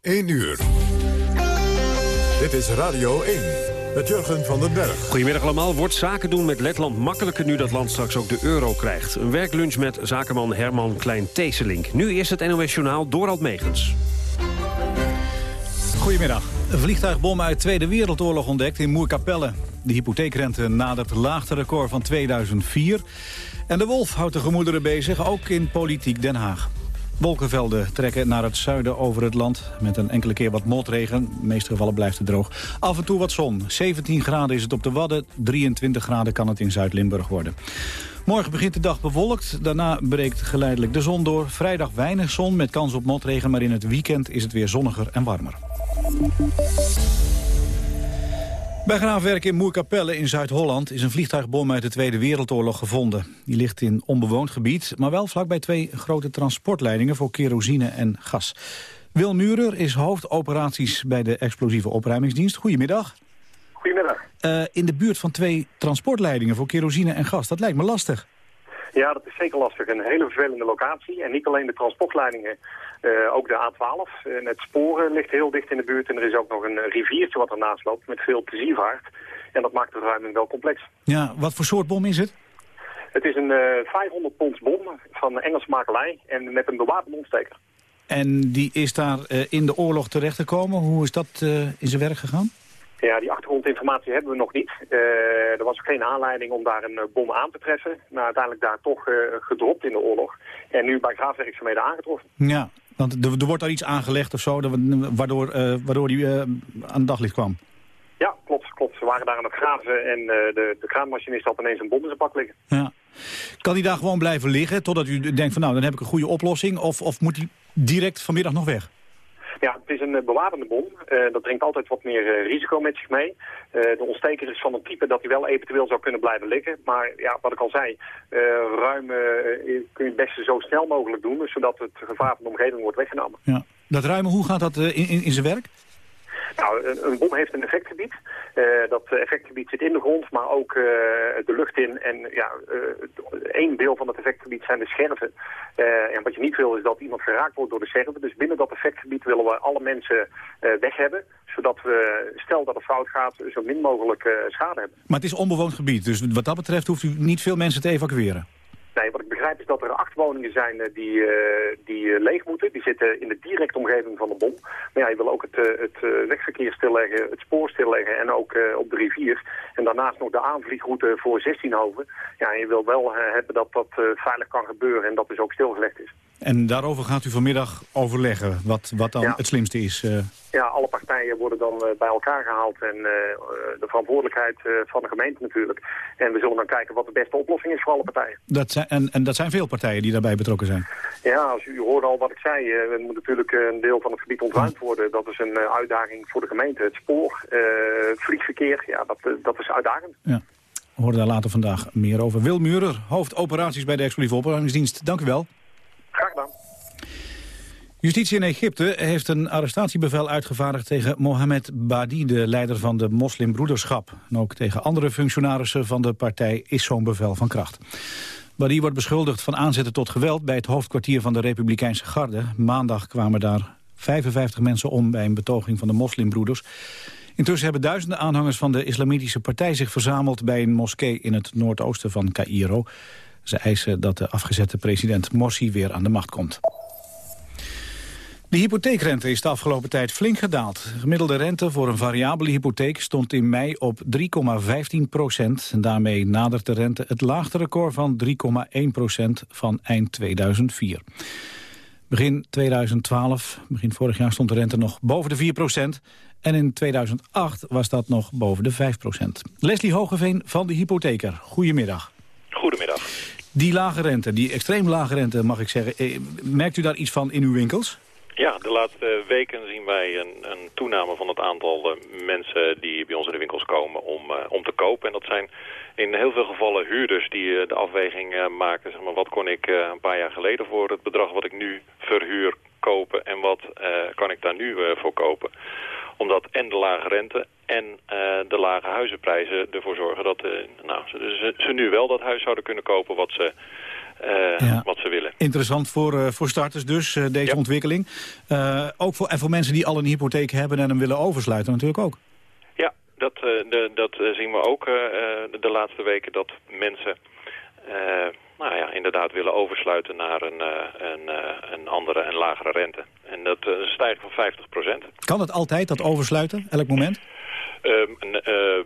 1 uur. Dit is Radio 1 met Jurgen van den Berg. Goedemiddag allemaal. Wordt zaken doen met Letland makkelijker nu dat land straks ook de euro krijgt? Een werklunch met zakenman Herman Klein-Teeselink. Nu eerst het NOS Journaal Dorald Megens. Goedemiddag. Een vliegtuigbom uit de Tweede Wereldoorlog ontdekt in Moerkapelle. De hypotheekrente nadert het laagste record van 2004. En de wolf houdt de gemoederen bezig, ook in politiek Den Haag. Wolkenvelden trekken naar het zuiden over het land. Met een enkele keer wat motregen. In de meeste gevallen blijft het droog. Af en toe wat zon. 17 graden is het op de Wadden. 23 graden kan het in Zuid-Limburg worden. Morgen begint de dag bewolkt. Daarna breekt geleidelijk de zon door. Vrijdag weinig zon met kans op motregen. Maar in het weekend is het weer zonniger en warmer. Bij graafwerk in Moerkapelle in Zuid-Holland is een vliegtuigbom uit de Tweede Wereldoorlog gevonden. Die ligt in onbewoond gebied, maar wel vlakbij twee grote transportleidingen voor kerosine en gas. Wil Murer is hoofdoperaties bij de explosieve opruimingsdienst. Goedemiddag. Goedemiddag. Uh, in de buurt van twee transportleidingen voor kerosine en gas, dat lijkt me lastig. Ja, dat is zeker lastig. Een hele vervelende locatie. En niet alleen de transportleidingen, uh, ook de A12. En het sporen ligt heel dicht in de buurt. En er is ook nog een riviertje wat ernaast loopt met veel pleziervaart. En dat maakt de ruiming wel complex. Ja, wat voor soort bom is het? Het is een uh, 500 pond bom van Engelse makelij en met een bewapende ontsteker. En die is daar uh, in de oorlog terechtgekomen. Hoe is dat in zijn werk gegaan? Ja, die achtergrondinformatie hebben we nog niet. Uh, er was geen aanleiding om daar een bom aan te treffen. Maar uiteindelijk daar toch uh, gedropt in de oorlog. En nu bij graafwerkzaamheden aangetroffen. Ja, want er, er, wordt daar iets aangelegd of zo, waardoor, waardoor die aan het daglicht kwam. Ja, klopt, klopt. Ze waren daar aan het graven en de, de kraanmachinist had ineens een bom in zijn pak liggen. Ja. Kan die daar gewoon blijven liggen totdat u denkt van nou, dan heb ik een goede oplossing? Of, of moet hij direct vanmiddag nog weg? Ja, het is een uh, bewapende bom. Uh, dat brengt altijd wat meer uh, risico met zich mee. de ontsteker is van een type dat hij wel eventueel zou kunnen blijven liggen. Maar ja, wat ik al zei, ruim kun je het beste zo snel mogelijk doen... zodat het gevaar van de omgeving wordt weggenomen. Ja. Dat ruimen, hoe gaat dat in, in zijn werk? Nou, een, bom heeft een effectgebied. Uh, dat effectgebied zit in de grond, maar ook uh, de lucht in. En ja, één deel van het effectgebied zijn de scherven. en wat je niet wil is dat iemand geraakt wordt door de scherven. Dus binnen dat effectgebied willen we alle mensen weg hebben. Zodat we, stel dat het fout gaat, zo min mogelijk schade hebben. Maar het is onbewoond gebied, dus wat dat betreft hoeft u niet veel mensen te evacueren? Nee, wat ik begrijp is dat er acht woningen zijn die, uh, die uh, leeg moeten. Die zitten in de directe omgeving van de bom. Maar ja, je wil ook het, het wegverkeer stilleggen, het spoor stilleggen en ook op de rivier. En daarnaast nog de aanvliegroute voor 16 hoven. Ja, je wil wel hebben dat dat veilig kan gebeuren en dat dus ook stilgelegd is. En daarover gaat u vanmiddag overleggen, wat, wat dan ja. het slimste is? Uh... Ja, alle partijen worden dan uh, bij elkaar gehaald en uh, de verantwoordelijkheid van de gemeente natuurlijk. En we zullen dan kijken wat de beste oplossing is voor alle partijen. Dat zijn, en, en dat zijn veel partijen die daarbij betrokken zijn? Ja, als u, hoorde al wat ik zei, er moet natuurlijk een deel van het gebied ontruimd worden. Dat is een uitdaging voor de gemeente. Het spoor, vliegverkeer, ja, dat, dat is uitdagend. Ja. We horen daar later vandaag meer over. Wil Murer, hoofdoperaties bij de explosieve opruimingsdienst. Dank u wel. Graag gedaan. Justitie in Egypte heeft een arrestatiebevel uitgevaardigd tegen Mohamed Badi, de leider van de moslimbroederschap. En ook tegen andere functionarissen van de partij is zo'n bevel van kracht. Badi wordt beschuldigd van aanzetten tot geweld bij het hoofdkwartier van de Republikeinse Garde. Maandag kwamen daar 55 mensen om bij een betoging van de moslimbroeders. Intussen hebben duizenden aanhangers van de islamitische partij zich verzameld bij een moskee in het noordoosten van Cairo. Ze eisen dat de afgezette president Morsi weer aan de macht komt. De hypotheekrente is de afgelopen tijd flink gedaald. De gemiddelde rente voor een variabele hypotheek stond in mei op 3,15 procent. En daarmee nadert de rente het laagste record van 3,1 procent van eind 2004. Begin 2012, begin vorig jaar, stond de rente nog boven de 4 procent. En in 2008 was dat nog boven de 5 procent. Leslie Hogeveen van de Hypotheker, goedemiddag. Goedemiddag. Die lage rente, die extreem lage rente mag ik zeggen, eh, merkt u daar iets van in uw winkels? Ja, de laatste weken zien wij een, een toename van het aantal uh, mensen die bij ons in de winkels komen om, uh, om te kopen. En dat zijn in heel veel gevallen huurders die de afweging maken. Zeg maar, wat kon ik een paar jaar geleden voor het bedrag wat ik nu verhuur kopen en wat kan ik daar nu voor kopen? Omdat en de lage rente en uh, de lage huizenprijzen ervoor zorgen dat uh, nou, ze, ze, nu wel dat huis zouden kunnen kopen wat ze wat ze willen. Interessant voor, voor starters dus, deze ontwikkeling. ook voor, en voor mensen die al een hypotheek hebben en hem willen oversluiten natuurlijk ook. Ja, dat, de, dat zien we ook de laatste weken, dat mensen nou ja, inderdaad willen oversluiten naar een, een, een andere en lagere rente. En dat is een stijging van 50 procent. Kan het altijd, dat oversluiten, elk moment? Um, uh,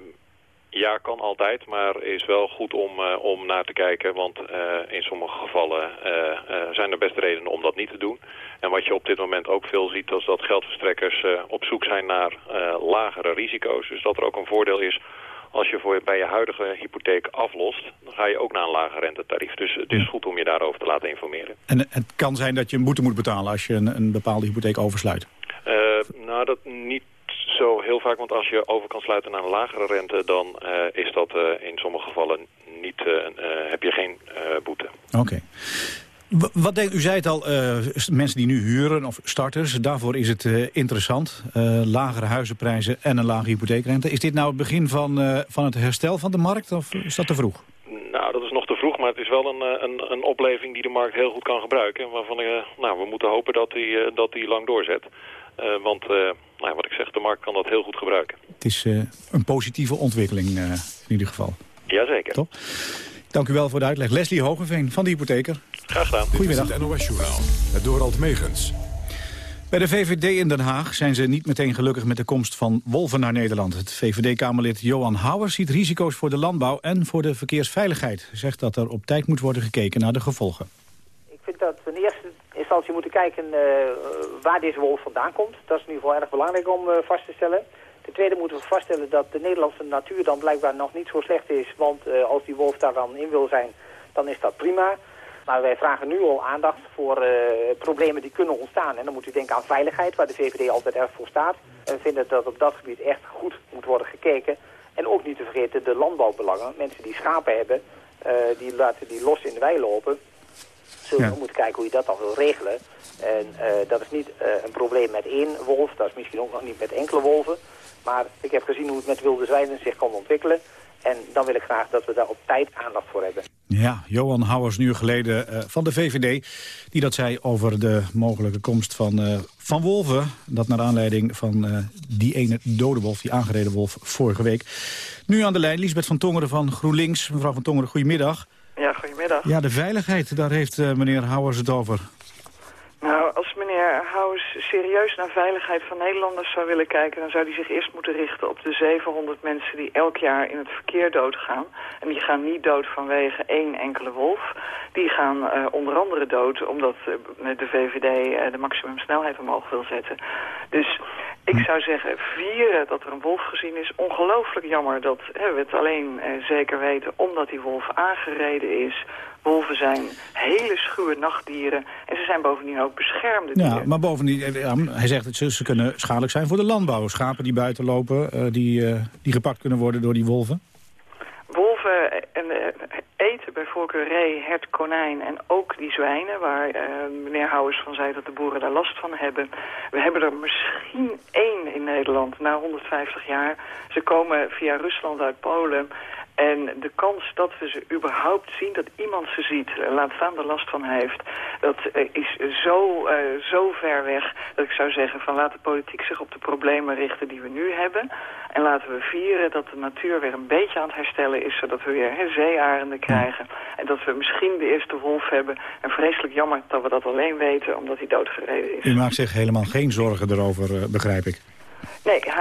ja, kan altijd, maar is wel goed om, uh, om naar te kijken. Want uh, in sommige gevallen uh, zijn er best redenen om dat niet te doen. En wat je op dit moment ook veel ziet, is dat geldverstrekkers op zoek zijn naar lagere risico's. Dus dat er ook een voordeel is als je voor, bij je huidige hypotheek aflost, dan ga je ook naar een lager rentetarief. Dus het is goed om je daarover te laten informeren. En het kan zijn dat je een boete moet betalen als je een, een bepaalde hypotheek oversluit? nou, dat vaak, want als je over kan sluiten naar een lagere rente... dan uh, is dat uh, in sommige gevallen niet, uh, heb je geen boete. Oké. Wat denk, u zei het al, mensen die nu huren of starters, daarvoor is het interessant. lagere huizenprijzen en een lage hypotheekrente. Is dit nou het begin van, van het herstel van de markt of is dat te vroeg? Nou, dat is nog te vroeg, maar het is wel een, een, een opleving die de markt heel goed kan gebruiken. Waarvan nou, we moeten hopen dat die, dat die lang doorzet. Want nou, wat ik zeg, de markt kan dat heel goed gebruiken. Het is uh, een positieve ontwikkeling uh, in ieder geval. Jazeker. Top. Dank u wel voor de uitleg. Leslie Hogeveen van de Hypotheker. Graag gedaan. Goedemiddag. Dit is het NOS Journaal. Het Dorald Megens. Bij de VVD in Den Haag zijn ze niet meteen gelukkig met de komst van wolven naar Nederland. Het VVD-Kamerlid Johan Houwer ziet risico's voor de landbouw en voor de verkeersveiligheid. Zegt dat er op tijd moet worden gekeken naar de gevolgen. Ik vind dat we in eerste instantie moeten kijken uh, waar deze wolf vandaan komt. Dat is in ieder geval erg belangrijk om uh, vast te stellen. Ten tweede moeten we vaststellen dat de Nederlandse natuur dan blijkbaar nog niet zo slecht is. Want uh, als die wolf daar dan in wil zijn, dan is dat prima. Maar wij vragen nu al aandacht voor problemen die kunnen ontstaan. En dan moet u denken aan veiligheid, waar de VVD altijd erg voor staat. En vinden dat op dat gebied echt goed moet worden gekeken. En ook niet te vergeten de landbouwbelangen. Mensen die schapen hebben, die laten die los in de wei lopen zullen we moeten kijken hoe je dat dan wil regelen. En uh, dat is niet uh, een probleem met één wolf, dat is misschien ook nog niet met enkele wolven. Maar ik heb gezien hoe het met wilde zwijnen zich kan ontwikkelen. En dan wil ik graag dat we daar op tijd aandacht voor hebben. Ja, Johan Houwers, nu geleden uh, van de VVD, die dat zei over de mogelijke komst van, uh, van wolven. Dat naar aanleiding van uh, die ene dode wolf, die aangereden wolf, vorige week. Nu aan de lijn, Lisbeth van Tongeren van GroenLinks. Mevrouw van Tongeren, goedemiddag. Ja, goedemiddag. Ja, de veiligheid, daar heeft uh, meneer Houwers het over. Nou, als meneer Houwers serieus naar veiligheid van Nederlanders zou willen kijken... dan zou hij zich eerst moeten richten op de 700 mensen die elk jaar in het verkeer doodgaan. En die gaan niet dood vanwege één enkele wolf. Die gaan uh, onder andere dood omdat uh, de VVD de maximumsnelheid omhoog wil zetten. Dus ik zou zeggen, vieren dat er een wolf gezien is. Ongelooflijk jammer dat hè, we het alleen eh, zeker weten omdat die wolf aangereden is. Wolven zijn hele schuwe nachtdieren en ze zijn bovendien ook beschermde dieren. Ja, maar bovendien, hij zegt dat ze, ze kunnen schadelijk zijn voor de landbouw. Schapen die buiten lopen, uh, die, uh, die gepakt kunnen worden door die wolven. Wolven en, eten bij voorkeur ree, hert, konijn en ook die zwijnen... waar uh, meneer Houwers van zei dat de boeren daar last van hebben. We hebben er misschien één in Nederland na 150 jaar. Ze komen via Rusland uit Polen... En de kans dat we ze überhaupt zien, dat iemand ze ziet, laat staan de last van heeft, dat uh, is zo, uh, zo ver weg dat ik zou zeggen van laat de politiek zich op de problemen richten die we nu hebben. En laten we vieren dat de natuur weer een beetje aan het herstellen is, zodat we weer he, zeearenden krijgen. En dat we misschien de eerste wolf hebben. En vreselijk jammer dat we dat alleen weten, omdat hij doodgereden is. U maakt zich helemaal geen zorgen erover, begrijp ik. Nee, uh,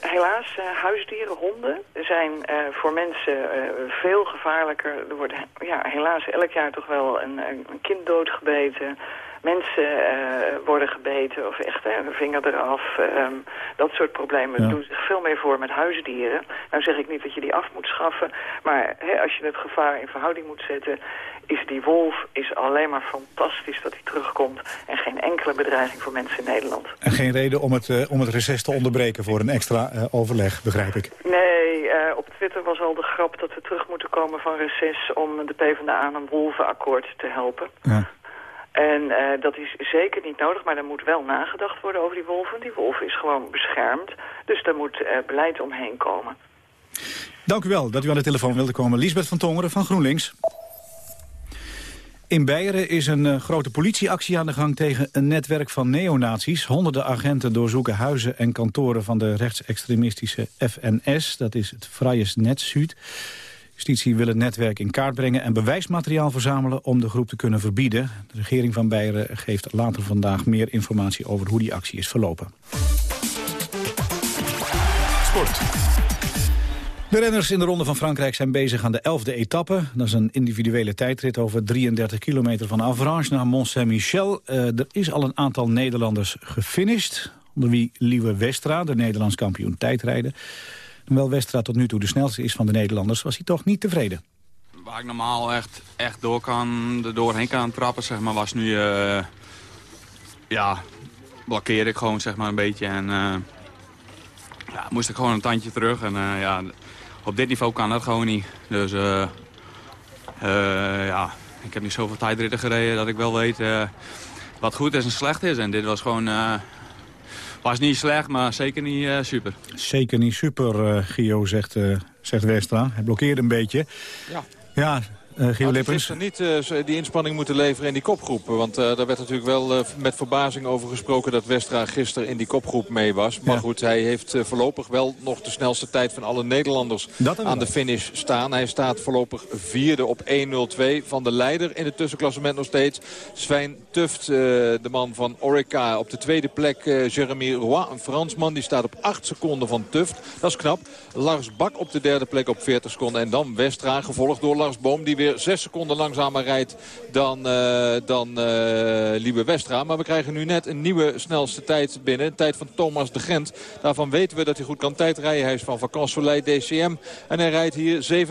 helaas, uh, huisdieren, honden zijn uh, voor mensen veel gevaarlijker. Er wordt ja, helaas elk jaar toch wel een, een kind doodgebeten. Mensen worden gebeten of echt een vinger eraf. Um, dat soort problemen ja. doen zich veel meer voor met huisdieren. Nou zeg ik niet dat je die af moet schaffen. Maar als je het gevaar in verhouding moet zetten is die wolf is alleen maar fantastisch dat hij terugkomt. En geen enkele bedreiging voor mensen in Nederland. En geen reden om het, uh, om het reces te onderbreken voor een extra uh, overleg, begrijp ik. Nee, uh, op Twitter was al de grap dat we terug moeten komen van reces... om de PvdA aan een wolvenakkoord te helpen. Ja. En uh, dat is zeker niet nodig, maar er moet wel nagedacht worden over die wolven. Die wolf is gewoon beschermd, dus daar moet uh, beleid omheen komen. Dank u wel dat u aan de telefoon wilde komen. Liesbeth van Tongeren van GroenLinks. In Beieren is een uh, grote politieactie aan de gang tegen een netwerk van neonazies. Honderden agenten doorzoeken huizen en kantoren van de rechtsextremistische FNS. Dat is het Freies Netzuid. Justitie wil het netwerk in kaart brengen en bewijsmateriaal verzamelen om de groep te kunnen verbieden. De regering van Beieren geeft later vandaag meer informatie over hoe die actie is verlopen. Sport. De renners in de Ronde van Frankrijk zijn bezig aan de elfde etappe. Dat is een individuele tijdrit over 33 kilometer van Avranches naar Mont-Saint-Michel. Uh, er is al een aantal Nederlanders gefinished. Onder wie Liewe Westra, de Nederlands kampioen tijdrijden. Hoewel Westra tot nu toe de snelste is van de Nederlanders... was hij toch niet tevreden. Waar ik normaal echt, echt door kan, er doorheen kan trappen, zeg maar, was nu... Uh, ja, blokkeerde ik gewoon zeg maar, een beetje. En uh, ja, moest ik gewoon een tandje terug. En uh, ja, op dit niveau kan dat gewoon niet. Dus ja, ik heb niet zoveel tijdritten gereden dat ik wel weet wat goed is en slecht is. En dit was gewoon was niet slecht, maar zeker niet uh, super. Zeker niet super, uh, Gio, zegt, uh, zegt Westra. Hij blokkeerde een beetje. Ja. Ja, uh, Gio niet uh, die inspanning moeten leveren in die kopgroep. Want uh, daar werd natuurlijk wel met verbazing over gesproken... dat Westra gisteren in die kopgroep mee was. Maar ja. goed, hij heeft voorlopig wel nog de snelste tijd van alle Nederlanders... aan de finish staan. Hij staat voorlopig vierde op 1.02 van de leider in het tussenklassement nog steeds. Sven Tuft, de man van Orica. Op de tweede plek Jeremy Roy, een Fransman. Die staat op 8 seconden van Tuft. Dat is knap. Lars Bak op de derde plek op 40 seconden. En dan Westra, gevolgd door Lars Boom... die weer zes seconden langzamer rijdt dan, uh, dan uh, Liebe Westra. Maar we krijgen nu net een nieuwe snelste tijd binnen. Een tijd van Thomas de Gent. Daarvan weten we dat hij goed kan tijdrijden. Hij is van Vacances Soleil DCM. En hij rijdt hier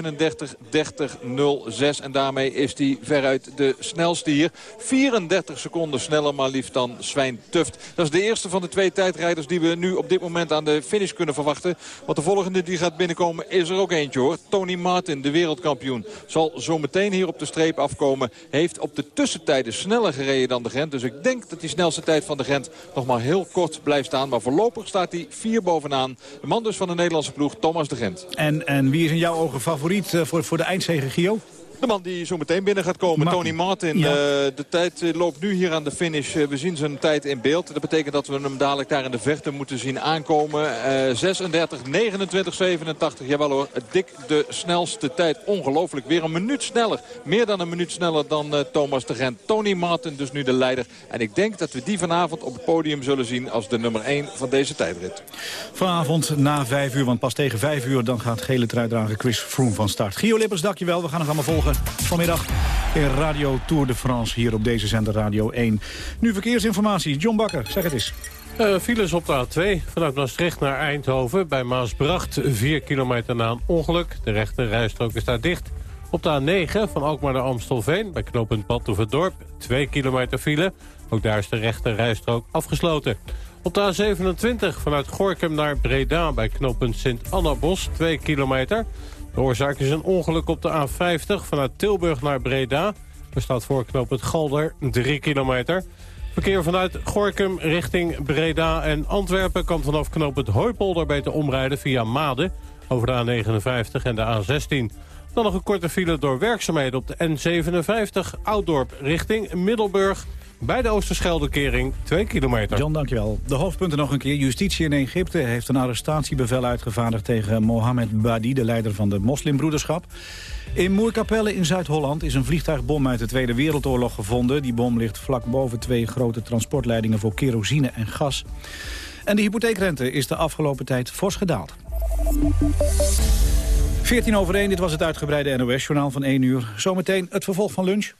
37-30-06. En daarmee is hij veruit de snelste hier. 34 seconden sneller maar liefst dan Swijn Tuft. Dat is de eerste van de twee tijdrijders die we nu op dit moment aan de finish kunnen verwachten. Want de volgende die gaat binnenkomen is er ook eentje hoor. Tony Martin, de wereldkampioen, zal zo meteen hier op de streep afkomen. Heeft op de tussentijden sneller gereden dan de Gent. Dus ik denk dat die snelste tijd van de Gent nog maar heel kort blijft staan. Maar voorlopig staat hij vier bovenaan. De man dus van de Nederlandse ploeg, Thomas de Gent. En, en wie is in jouw ogen favoriet uh, voor, voor de eindzege, Gio? De man die zo meteen binnen gaat komen, Martin. Tony Martin. Ja. Uh, de tijd loopt nu hier aan de finish. Uh, we zien zijn tijd in beeld. Dat betekent dat we hem dadelijk daar in de verte moeten zien aankomen. Uh, 36, 29, 87. Jawel hoor, dik de snelste tijd. Ongelooflijk. Weer een minuut sneller. Meer dan een minuut sneller dan Thomas de Gent. Tony Martin dus nu de leider. En ik denk dat we die vanavond op het podium zullen zien als de nummer 1 van deze tijdrit. Vanavond na 5 uur, want pas tegen 5 uur... dan gaat gele truidrager Chris Froome van start. Gio Lippers, dankjewel. We gaan het allemaal volgen vanmiddag in Radio Tour de France hier op deze zender Radio 1. Nu verkeersinformatie. John Bakker, zeg het eens. Uh, files op de A2 vanuit Maastricht naar Eindhoven. Bij Maasbracht 4 kilometer na een ongeluk. De rechte rijstrook is daar dicht. Op de A9 van Alkmaar naar Amstelveen bij knooppunt Badhoevedorp 2 kilometer file. Ook daar is de rechte rijstrook afgesloten. Op de A27 vanuit Gorkum naar Breda bij knooppunt Sint-Annabos 2 kilometer. De oorzaak is een ongeluk op de A50 vanuit Tilburg naar Breda. Er staat voor knooppunt Galder 3 kilometer. Verkeer vanuit Gorkum richting Breda en Antwerpen... kan vanaf knooppunt Hooipolder beter omrijden via Maden... over de A59 en de A16. Dan nog een korte file door werkzaamheden op de N57... Ouddorp richting Middelburg... Bij de Oosterscheldekering 2 kilometer. John, dankjewel. De hoofdpunten nog een keer. Justitie in Egypte heeft een arrestatiebevel uitgevaardigd tegen Mohamed Badi, de leider van de moslimbroederschap. In Moerkapelle in Zuid-Holland is een vliegtuigbom uit de Tweede Wereldoorlog gevonden. Die bom ligt vlak boven twee grote transportleidingen voor kerosine en gas. En de hypotheekrente is de afgelopen tijd fors gedaald. 14 over 1, dit was het uitgebreide NOS-journaal van 1 uur. Zometeen het vervolg van lunch.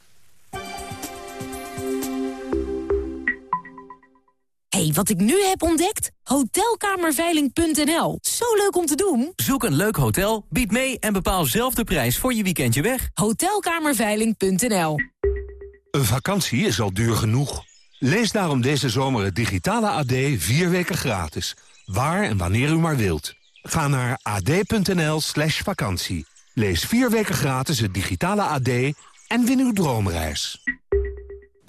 Hey, wat ik nu heb ontdekt? Hotelkamerveiling.nl. Zo leuk om te doen. Zoek een leuk hotel, bied mee en bepaal zelf de prijs voor je weekendje weg. Hotelkamerveiling.nl. Een vakantie is al duur genoeg. Lees daarom deze zomer het digitale AD vier weken gratis. Waar en wanneer u maar wilt. Ga naar ad.nl slash vakantie. Lees vier weken gratis het digitale AD en win uw droomreis.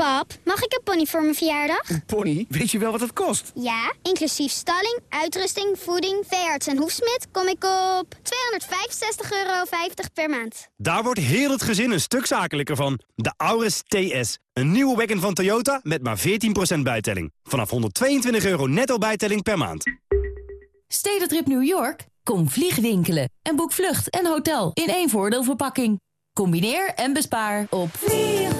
Pap, mag ik een pony voor mijn verjaardag? Een pony? Weet je wel wat het kost? Ja, inclusief stalling, uitrusting, voeding, veearts en hoefsmid kom ik op 265,50 euro per maand. Daar wordt heel het gezin een stuk zakelijker van. De Auris TS. Een nieuwe wagon van Toyota met maar 14% bijtelling. Vanaf 122 euro netto bijtelling per maand. Stedentrip New York? Kom vliegwinkelen en boek vlucht en hotel in één voordeelverpakking. Combineer en bespaar op vliegwinkel.nl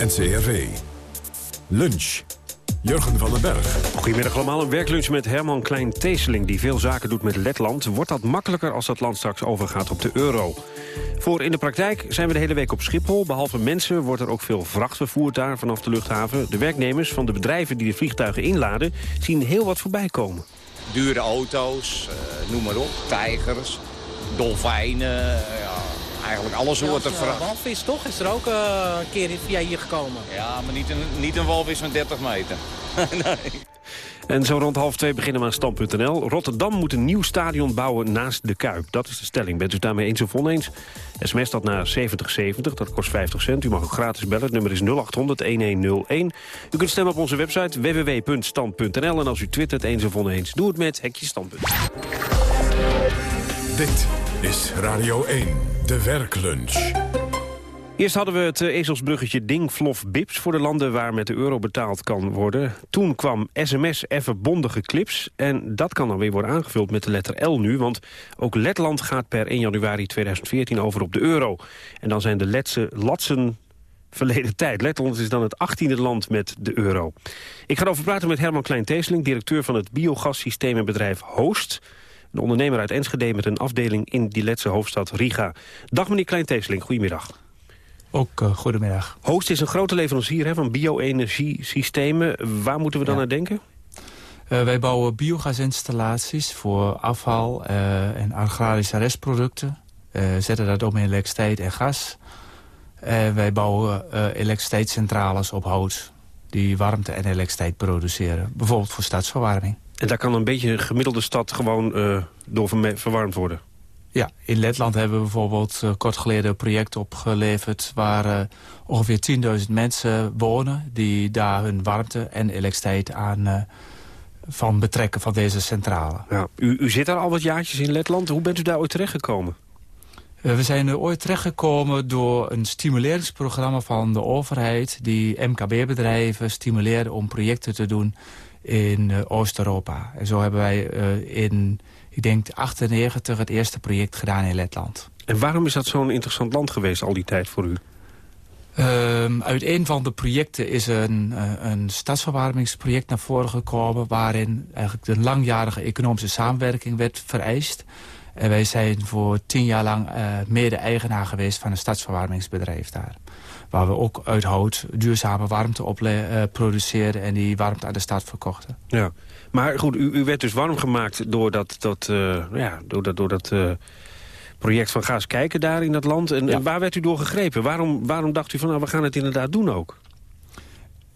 NCRV. Lunch. Jurgen van den Berg. Goedemiddag allemaal. Een werklunch met Herman Klein-Teeseling... die veel zaken doet met Letland. Wordt dat makkelijker als dat land straks overgaat op de euro? Voor in de praktijk zijn we de hele week op Schiphol. Behalve mensen wordt er ook veel vracht vervoerd daar vanaf de luchthaven. De werknemers van de bedrijven die de vliegtuigen inladen... zien heel wat voorbij komen. Dure auto's, uh, noem maar op, tijgers, dolfijnen... ja, eigenlijk alle soorten vracht. walvis toch? Is er ook uh, een keer via hier gekomen? Ja, maar niet een, niet een walvis van 30 meter. nee. En zo rond half twee beginnen we aan stand.nl. Rotterdam moet een nieuw stadion bouwen naast de Kuip. Dat is de stelling. Bent u daarmee eens of oneens? SMS dat naar 7070, dat kost 50 cent. U mag ook gratis bellen. Het nummer is 0800-1101. U kunt stemmen op onze website www.stand.nl. En als u twittert eens of oneens, doe het met Hekje Standpunt. Dit is Radio 1, de werklunch. Eerst hadden we het ezelsbruggetje Ding Flof Bips... voor de landen waar met de euro betaald kan worden. Toen kwam sms even bondige clips. En dat kan dan weer worden aangevuld met de letter L nu. Want ook Letland gaat per 1 januari 2014 over op de euro. En dan zijn de Letse latsen verleden tijd. Letland is dan het 18e land met de euro. Ik ga erover praten met Herman Klein-Teeseling... directeur van het biogassystemenbedrijf Hoost... Een ondernemer uit Enschede met een afdeling in die Letse hoofdstad Riga. Dag meneer Klein-Teeseling, goedemiddag. Ook uh, goedemiddag. Hoost is een grote leverancier hè, van bio-energiesystemen. Waar moeten we dan Ja. aan denken? Uh, wij bouwen biogasinstallaties voor afval uh, en agrarische restproducten. Zetten dat om in elektriciteit en gas. Wij bouwen elektriciteitscentrales op hout die warmte en elektriciteit produceren. Bijvoorbeeld voor stadsverwarming. En daar kan een beetje een gemiddelde stad gewoon uh, door verwarmd worden? Ja, in Letland hebben we bijvoorbeeld uh, kort geleden een project opgeleverd... waar uh, ongeveer 10.000 mensen wonen die daar hun warmte en elektriciteit aan van betrekken van deze centrale. Ja, u, u zit daar al wat jaartjes in Letland. Hoe bent u daar ooit terechtgekomen? We zijn er ooit terechtgekomen door een stimuleringsprogramma van de overheid... die MKB-bedrijven stimuleerde om projecten te doen in uh, Oost-Europa. En zo hebben wij uh, in, ik denk, 98 het eerste project gedaan in Letland. En waarom is dat zo'n interessant land geweest al die tijd voor u? Um, uit een van de projecten is een, uh, een stadsverwarmingsproject naar voren gekomen... waarin eigenlijk de langjarige economische samenwerking werd vereist. En wij zijn voor tien jaar lang uh, mede-eigenaar geweest van een stadsverwarmingsbedrijf daar. Waar we ook uit hout duurzame warmte op uh, produceerden... en die warmte aan de stad verkochten. Ja, maar goed, u, u werd dus warm gemaakt door dat, dat, uh, ja, door dat, door dat uh, project van Ga eens kijken daar in dat land. En, ja. en waar werd u door gegrepen? Waarom, waarom dacht u van, nou, we gaan het inderdaad doen ook?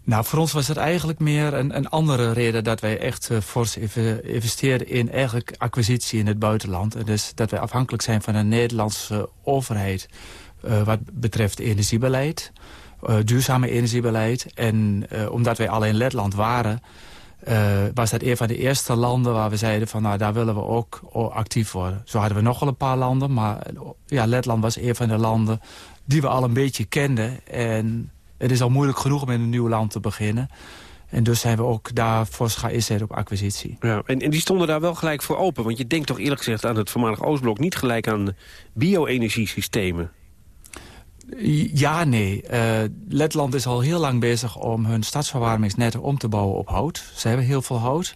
Nou, voor ons was het eigenlijk meer een, een andere reden... dat wij echt uh, fors investeren in eigenlijk acquisitie in het buitenland. En dus dat wij afhankelijk zijn van een Nederlandse overheid... Uh, wat betreft energiebeleid, uh, duurzame energiebeleid. En uh, omdat wij al in Letland waren, was dat een van de eerste landen waar we zeiden van nou daar willen we ook actief worden. Zo hadden we nog wel een paar landen, maar ja, Letland was een van de landen die we al een beetje kenden. En het is al moeilijk genoeg om in een nieuw land te beginnen. En dus zijn we ook daar fors inzetten op acquisitie. Ja, en, en die stonden daar wel gelijk voor open? Want je denkt toch eerlijk gezegd aan het voormalig Oostblok... niet gelijk aan bio-energiesystemen? Ja, nee. Uh, Letland is al heel lang bezig om hun stadsverwarmingsnetten om te bouwen op hout. Ze hebben heel veel hout.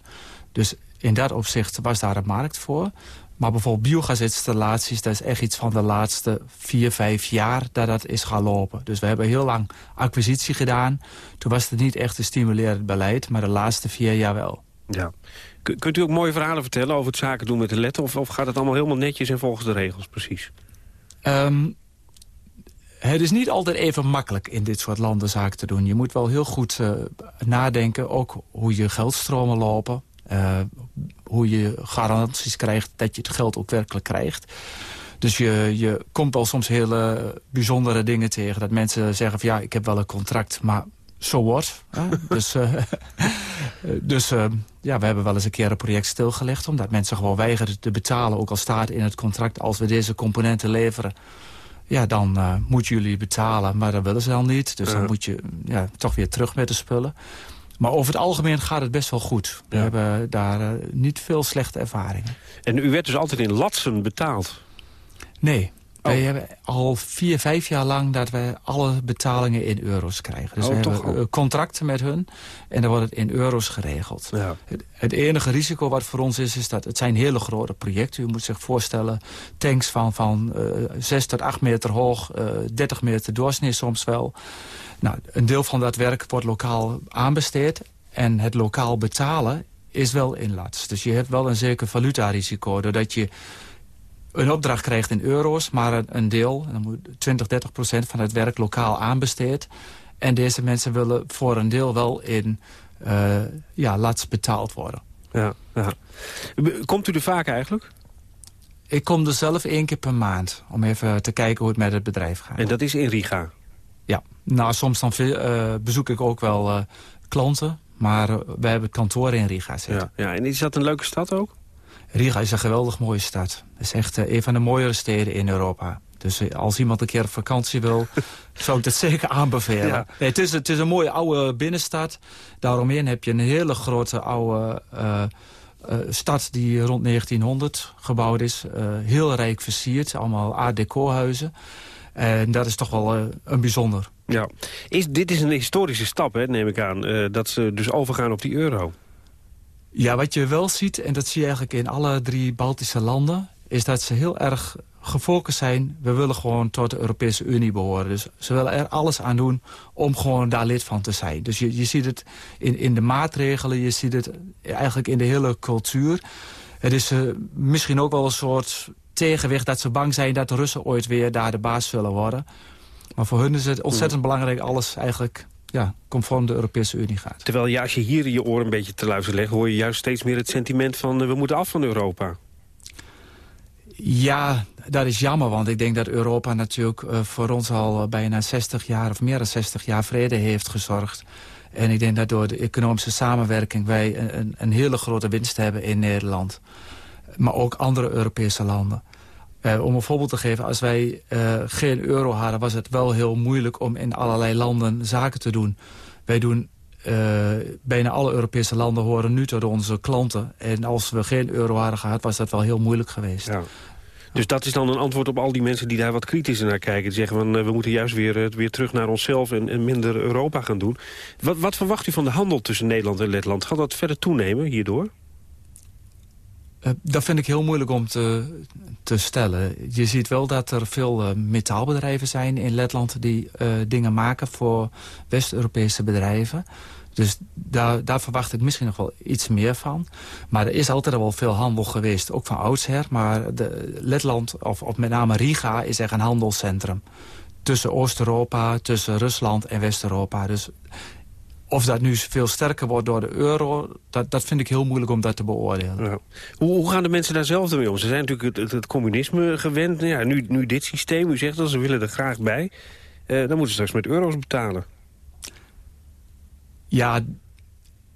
Dus in dat opzicht was daar een markt voor. Maar bijvoorbeeld biogasinstallaties, dat is echt iets van de laatste vier, vijf jaar dat dat is gaan lopen. Dus we hebben heel lang acquisitie gedaan. Toen was het niet echt een stimulerend beleid, maar de laatste vier jaar wel. Ja. kunt u ook mooie verhalen vertellen over het zaken doen met de letten? Of, of gaat het allemaal helemaal netjes en volgens de regels precies? Ehm, het is niet altijd even makkelijk in dit soort landen zaken te doen. Je moet wel heel goed uh, nadenken, ook hoe je geldstromen lopen. Uh, hoe je garanties krijgt dat je het geld ook werkelijk krijgt. Dus je, je komt wel soms hele bijzondere dingen tegen. Dat mensen zeggen van ja, ik heb wel een contract, maar so what? dus uh, dus uh, ja, we hebben wel eens een keer een project stilgelegd... omdat mensen gewoon weigeren te betalen. Ook al staat in het contract, als we deze componenten leveren... ja, dan uh, moeten jullie betalen, maar dat willen ze dan niet. Dus dan moet je ja, toch weer terug met de spullen. Maar over het algemeen gaat het best wel goed. We hebben daar uh, niet veel slechte ervaringen. En u werd dus altijd in latsen betaald? Nee. Oh. Wij hebben al vier, vijf jaar lang dat we alle betalingen in euro's krijgen. Dus oh, we hebben al. contracten met hun en dan wordt het in euro's geregeld. Ja. Het, het, enige risico wat voor ons is, is dat het zijn hele grote projecten. U moet zich voorstellen, tanks van, van uh, 6 tot 8 meter hoog, uh, 30 meter doorsnee soms wel. Nou, een deel van dat werk wordt lokaal aanbesteed. En het lokaal betalen is wel in lats. Dus je hebt wel een zeker valutarisico. Doordat je een opdracht krijgt in euro's, maar een deel, 20, 30 procent van het werk lokaal aanbesteed. En deze mensen willen voor een deel wel in uh, ja, lats betaald worden. Ja, ja. Komt u er vaak eigenlijk? Ik kom er zelf één keer per maand. Om even te kijken hoe het met het bedrijf gaat. En dat is in Riga? Ja. Nou, soms dan uh, bezoek ik ook wel uh, klanten. Maar wij hebben het kantoor in Riga zitten. Ja, ja. En is dat een leuke stad ook? Riga is een geweldig mooie stad. Het is echt uh, een van de mooiere steden in Europa. Dus uh, als iemand een keer op vakantie wil, zou ik dat zeker aanbevelen. Ja. Nee, het, is, het is een mooie oude binnenstad. Daaromheen heb je een hele grote oude uh, stad die rond 1900 gebouwd is. heel rijk versierd, allemaal art deco huizen. En dat is toch wel een bijzonder. Ja. Is, dit is een historische stap, hè, neem ik aan, dat ze dus overgaan op die euro. Ja, wat je wel ziet, en dat zie je eigenlijk in alle drie Baltische landen... is dat ze heel erg gefocust zijn. We willen gewoon tot de Europese Unie behoren. Dus ze willen er alles aan doen om gewoon daar lid van te zijn. Dus je, je ziet het in, in de maatregelen, je ziet het eigenlijk in de hele cultuur. Het is uh, misschien ook wel een soort tegenwicht dat ze bang zijn... dat de Russen ooit weer daar de baas zullen worden. Maar voor hun is het ontzettend belangrijk alles eigenlijk ja, conform de Europese Unie gaat. Terwijl ja, als je hier je oor een beetje te luisteren legt... hoor je juist steeds meer het sentiment van... Uh, we moeten af van Europa. Ja, dat is jammer, want ik denk dat Europa natuurlijk uh, voor ons al bijna 60 jaar... of meer dan 60 jaar vrede heeft gezorgd. En ik denk dat door de economische samenwerking... wij een, een hele grote winst hebben in Nederland. Maar ook andere Europese landen. Uh, om een voorbeeld te geven, als wij uh, geen euro hadden... was het wel heel moeilijk om in allerlei landen zaken te doen. Wij doen... Uh, bijna alle Europese landen horen nu tot onze klanten. En als we geen euro hadden gehad, was dat wel heel moeilijk geweest. Ja. Dus dat is dan een antwoord op al die mensen die daar wat kritischer naar kijken. Die zeggen, van, we moeten juist weer, weer terug naar onszelf en, en minder Europa gaan doen. Wat, wat verwacht u van de handel tussen Nederland en Letland? Gaat dat verder toenemen hierdoor? Uh, dat vind ik heel moeilijk om te, te stellen. Je ziet wel dat er veel uh, metaalbedrijven zijn in Letland... die uh, dingen maken voor West-Europese bedrijven. Dus daar, verwacht ik misschien nog wel iets meer van. Maar er is altijd al wel veel handel geweest, ook van oudsher. Maar Letland, of, of met name Riga, is echt een handelscentrum. Tussen Oost-Europa, tussen Rusland en West-Europa. Dus of dat nu veel sterker wordt door de euro, dat, dat vind ik heel moeilijk om dat te beoordelen. Ja. Hoe, hoe, gaan de mensen daar zelf mee om? Ze zijn natuurlijk het, het, communisme gewend. Ja, nu, nu dit systeem, u zegt dat ze willen er graag bij. Uh, dan moeten ze straks met euro's betalen. Ja,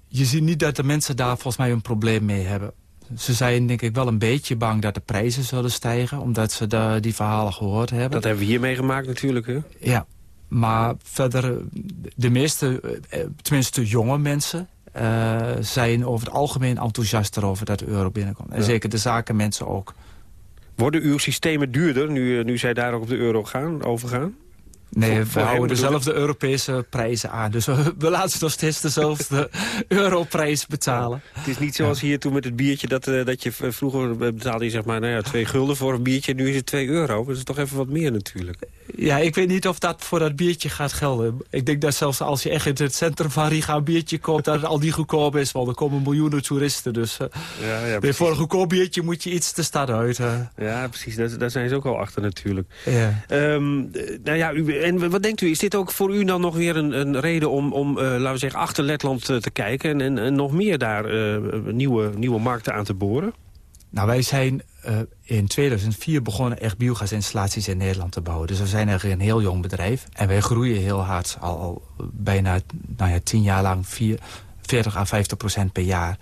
je ziet niet dat de mensen daar volgens mij een probleem mee hebben. Ze zijn denk ik wel een beetje bang dat de prijzen zullen stijgen... omdat ze de, die verhalen gehoord hebben. Dat hebben we hier meegemaakt natuurlijk, hè? Ja, maar verder, de meeste, tenminste jonge mensen... Uh, zijn over het algemeen enthousiast erover dat de euro binnenkomt. En ja. zeker de zakenmensen ook. Worden uw systemen duurder nu, nu zij daar ook op de euro gaan, overgaan? Nee, Voor- we voor houden ik? dezelfde Europese prijzen aan. Dus we, we laten nog steeds dezelfde europrijs betalen. Het is niet zoals hier toen met het biertje... dat, eh, dat je vroeger betaalde je zeg maar nou ja, twee gulden voor een biertje. Nu is het twee euro. Dat is toch even wat meer natuurlijk. Ja, ik weet niet of dat voor dat biertje gaat gelden. Ik denk dat zelfs als je echt in het centrum van Riga een biertje koopt... dat het al niet goedkoop is, want er komen miljoenen toeristen. Dus eh, Ja, ja, voor een goedkoop biertje moet je iets de stad uit. Ja, precies. Daar, daar zijn ze ook al achter natuurlijk. Ja. Ehm, eh, nou ja, u, en wat denkt u? Is dit ook voor u dan nog weer een, een reden om, om eh, laten we zeggen, achter Letland eh, te kijken... en, en, nog meer daar eh, nieuwe, nieuwe markten aan te boren? Nou, wij zijn in 2004 begonnen echt biogasinstallaties in Nederland te bouwen. Dus we zijn eigenlijk een heel jong bedrijf. En wij groeien heel hard, al, al bijna nou ja, tien jaar lang, vier, 40 à 50 procent per jaar.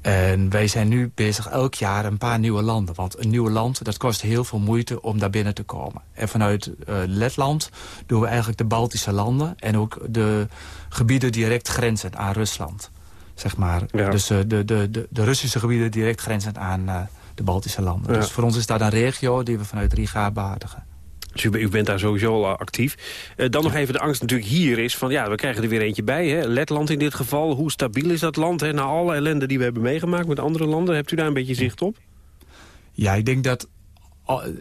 En wij zijn nu bezig elk jaar een paar nieuwe landen. Want een nieuw land, dat kost heel veel moeite om daar binnen te komen. En vanuit eh, Letland doen we eigenlijk de Baltische landen... en ook de gebieden direct grenzend aan Rusland. Zeg maar. Dus eh, de, de, de, de Russische gebieden direct grenzend aan eh, de Baltische landen. Ja. Dus voor ons is dat een regio die we vanuit Riga behartigen. Dus u, bent daar sowieso al actief. Eh, dan nog even de angst natuurlijk hier is van... ja, we krijgen er weer eentje bij. Hè? Letland in dit geval. Hoe stabiel is dat land? Hè? Na alle ellende die we hebben meegemaakt met andere landen. Hebt u daar een beetje zicht op? Ja, ik denk dat...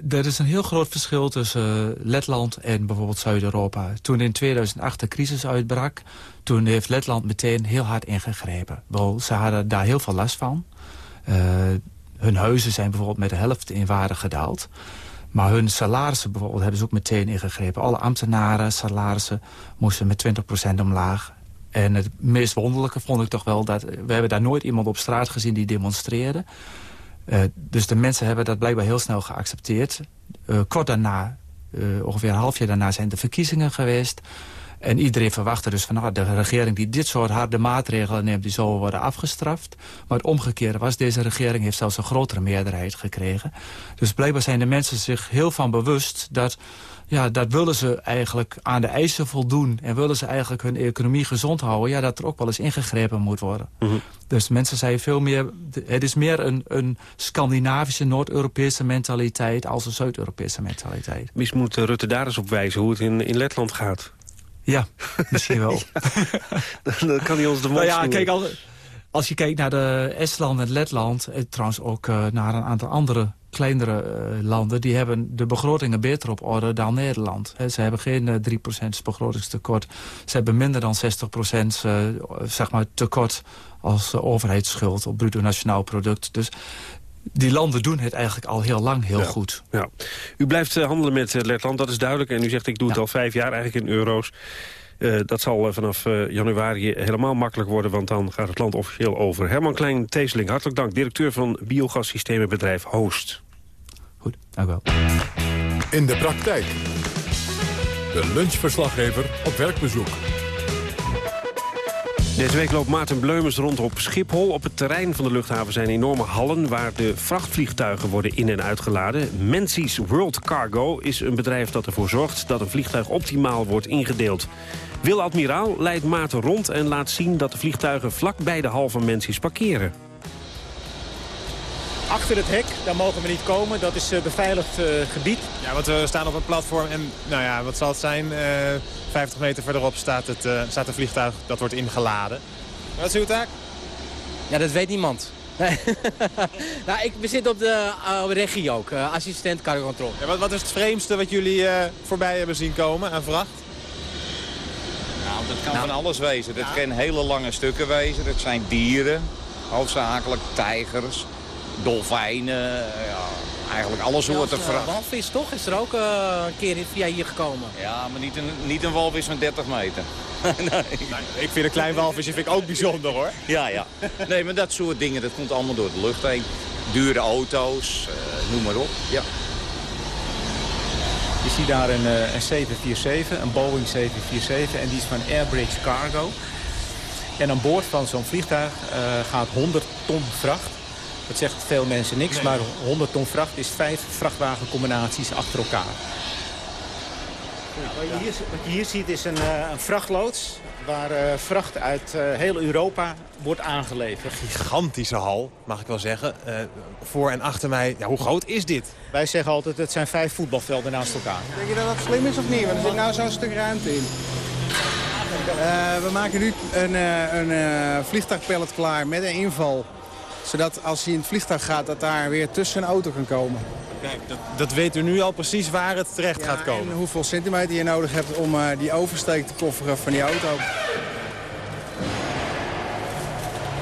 Er is een heel groot verschil tussen eh, Letland en bijvoorbeeld Zuid-Europa. Toen in 2008 de crisis uitbrak... toen heeft Letland meteen heel hard ingegrepen. Wel, ze hadden daar heel veel last van. Eh, hun huizen zijn bijvoorbeeld met de helft in waarde gedaald. Maar hun salarissen bijvoorbeeld hebben ze ook meteen ingegrepen. Alle ambtenaren, salarissen moesten met 20% omlaag. En het meest wonderlijke vond ik toch wel dat... we hebben daar nooit iemand op straat gezien die demonstreerde. Eh, dus de mensen hebben dat blijkbaar heel snel geaccepteerd. Eh, kort daarna, eh, ongeveer een half jaar daarna, zijn de verkiezingen geweest. En iedereen verwachtte dus van nou, de regering die dit soort harde maatregelen neemt... die zal worden afgestraft. Maar het omgekeerde was, deze regering heeft zelfs een grotere meerderheid gekregen. Dus blijkbaar zijn de mensen zich heel van bewust dat... Ja, dat willen ze eigenlijk aan de eisen voldoen... en willen ze eigenlijk hun economie gezond houden... ja, dat er ook wel eens ingegrepen moet worden. Dus mensen zijn veel meer... Het is meer een, een Scandinavische, Noord-Europese mentaliteit... als een Zuid-Europese mentaliteit. Misschien moet Rutte daar eens op wijzen hoe het in, in Letland gaat. Ja, misschien wel. Dan kan hij ons de mond Nou ja, snoeren. kijk, al, als je kijkt naar de Estland en Letland... en trouwens ook eh, naar een aantal andere kleinere eh, landen... die hebben de begrotingen beter op orde dan Nederland. Ze hebben geen eh, 3% begrotingstekort. Ze hebben minder dan 60% eh, zeg maar tekort als eh, overheidsschuld op bruto nationaal product. Dus die landen doen het eigenlijk al heel lang heel goed. Ja. U blijft eh, handelen met eh, Letland, dat is duidelijk. En u zegt, ik doe het al vijf jaar eigenlijk in euro's. Eh, dat zal vanaf eh, januari helemaal makkelijk worden... want dan gaat het land officieel over. Herman Klein-Teeseling, hartelijk dank. Directeur van biogassystemenbedrijf Hoost. Goed, dank u wel. In de praktijk. De lunchverslaggever op werkbezoek. Deze week loopt Maarten Bleumers rond op Schiphol. Op het terrein van de luchthaven zijn enorme hallen... waar de vrachtvliegtuigen worden in- en uitgeladen. Menzies World Cargo is een bedrijf dat ervoor zorgt... dat een vliegtuig optimaal wordt ingedeeld. Wil Admiraal leidt Maarten rond en laat zien... dat de vliegtuigen vlak bij de hal van Menzies parkeren. Achter het hek, daar mogen we niet komen. Dat is eh, beveiligd eh, gebied. Ja, want we staan op een platform en nou ja, wat zal het zijn? Eh 50 meter verderop staat, het, eh, staat een vliegtuig dat wordt ingeladen. Wat is uw taak? Ja, dat weet niemand. Nee. nou, ik zit op de, uh, regie ook, uh, assistent cargo control. Ja, wat, wat is het vreemdste wat jullie uh, voorbij hebben zien komen aan vracht? Nou, dat kan nou. van alles wezen. Dat ja. kan hele lange stukken wezen. Dat zijn dieren, hoofdzakelijk tijgers, dolfijnen, ja, eigenlijk alle soorten ja, vracht. walvis toch? Is er ook uh, een keer via hier gekomen? Ja, maar niet een, niet een walvis van 30 meter. nee. nee. Ik vind een klein walvisje vind ik ook bijzonder hoor. Ja, ja. Nee, maar dat soort dingen, dat komt allemaal door de lucht heen. Dure auto's, uh, noem maar op. Ja. Je ziet daar een, een 747, een Boeing 747 en die is van Airbridge Cargo. En aan boord van zo'n vliegtuig gaat 100 ton vracht. Dat zegt veel mensen niks, nee. maar 100 ton vracht is vijf vrachtwagencombinaties achter elkaar. Wat je hier, wat je hier ziet is een, eh, een vrachtloods waar eh, vracht uit eh, heel Europa wordt aangeleverd. Gigantische hal, mag ik wel zeggen. Eh, voor en achter mij, ja, hoe groot is dit? Wij zeggen altijd, het zijn vijf voetbalvelden naast elkaar. Denk je dat dat slim is of niet? Want er zit nou zo'n stuk ruimte in. Eh, we maken nu een, eh, een eh, vliegtuigpallet klaar met een inval. Zodat als hij in het vliegtuig gaat, dat daar weer tussen een auto kan komen. Kijk, dat, dat weet u nu al precies waar het terecht gaat komen. En hoeveel centimeter je nodig hebt om eh, die oversteek te kofferen van die auto.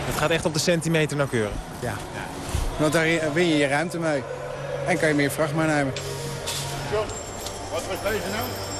Het gaat echt op de centimeter nauwkeurig. Ja. Want daar win je je ruimte mee. En kan je meer vracht meenemen. Wat was deze nou?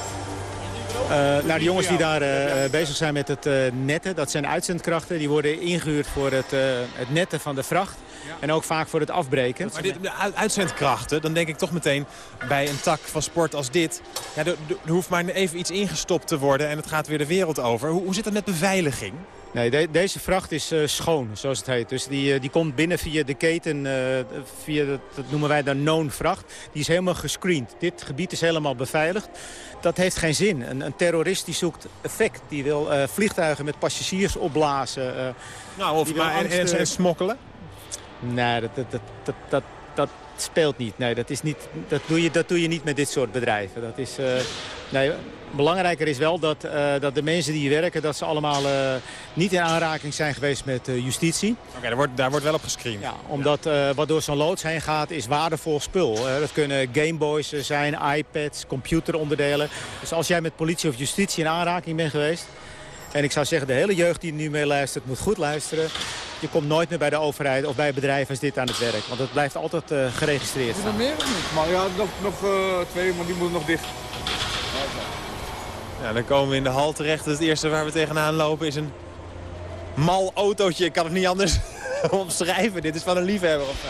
Nou, de jongens die daar eh, bezig zijn met het eh, netten, dat zijn uitzendkrachten. Die worden ingehuurd voor het, het netten van de vracht. En ook vaak voor het afbreken. Maar dit, de uitzendkrachten, dan denk ik toch meteen bij een tak van sport als dit. Ja, er, hoeft maar even iets ingestopt te worden en het gaat weer de wereld over. Hoe, hoe zit het met beveiliging? Nee, de- deze vracht is eh, schoon, zoals het heet. Dus die, eh, die komt binnen via de keten, eh, via de, dat noemen wij dan known vracht. Die is helemaal gescreend. Dit gebied is helemaal beveiligd. Dat heeft geen zin. Een, een terrorist die zoekt effect. Die wil vliegtuigen met passagiers opblazen. nou, of maar- en- en- en smokkelen? Nee, dat, dat, dat, dat, dat, dat speelt niet. Nee, dat, is niet dat, doe je, dat doe je niet met dit soort bedrijven. Dat is, nee, belangrijker is wel dat, eh, dat de mensen die hier werken... dat ze allemaal eh, niet in aanraking zijn geweest met eh, justitie. Oké, daar, wordt, daar wordt wel op gescreend. Ja, omdat eh, wat door zo'n loods heen gaat is waardevol spul. Dat kunnen Gameboys zijn, iPads, computeronderdelen. Dus als jij met politie of justitie in aanraking bent geweest... en ik zou zeggen, de hele jeugd die er nu mee luistert, moet goed luisteren. Je komt nooit meer bij de overheid of bij bedrijven als dit aan het werk. Want het blijft altijd eh, geregistreerd Is er meer of niet? Maar ja, nog, nog eh, twee, maar die moeten nog dicht. Ja, dan komen we in de hal terecht. Het eerste waar we tegenaan lopen is een mal autootje. Ik kan het niet anders omschrijven. Dit is van een liefhebber of zo.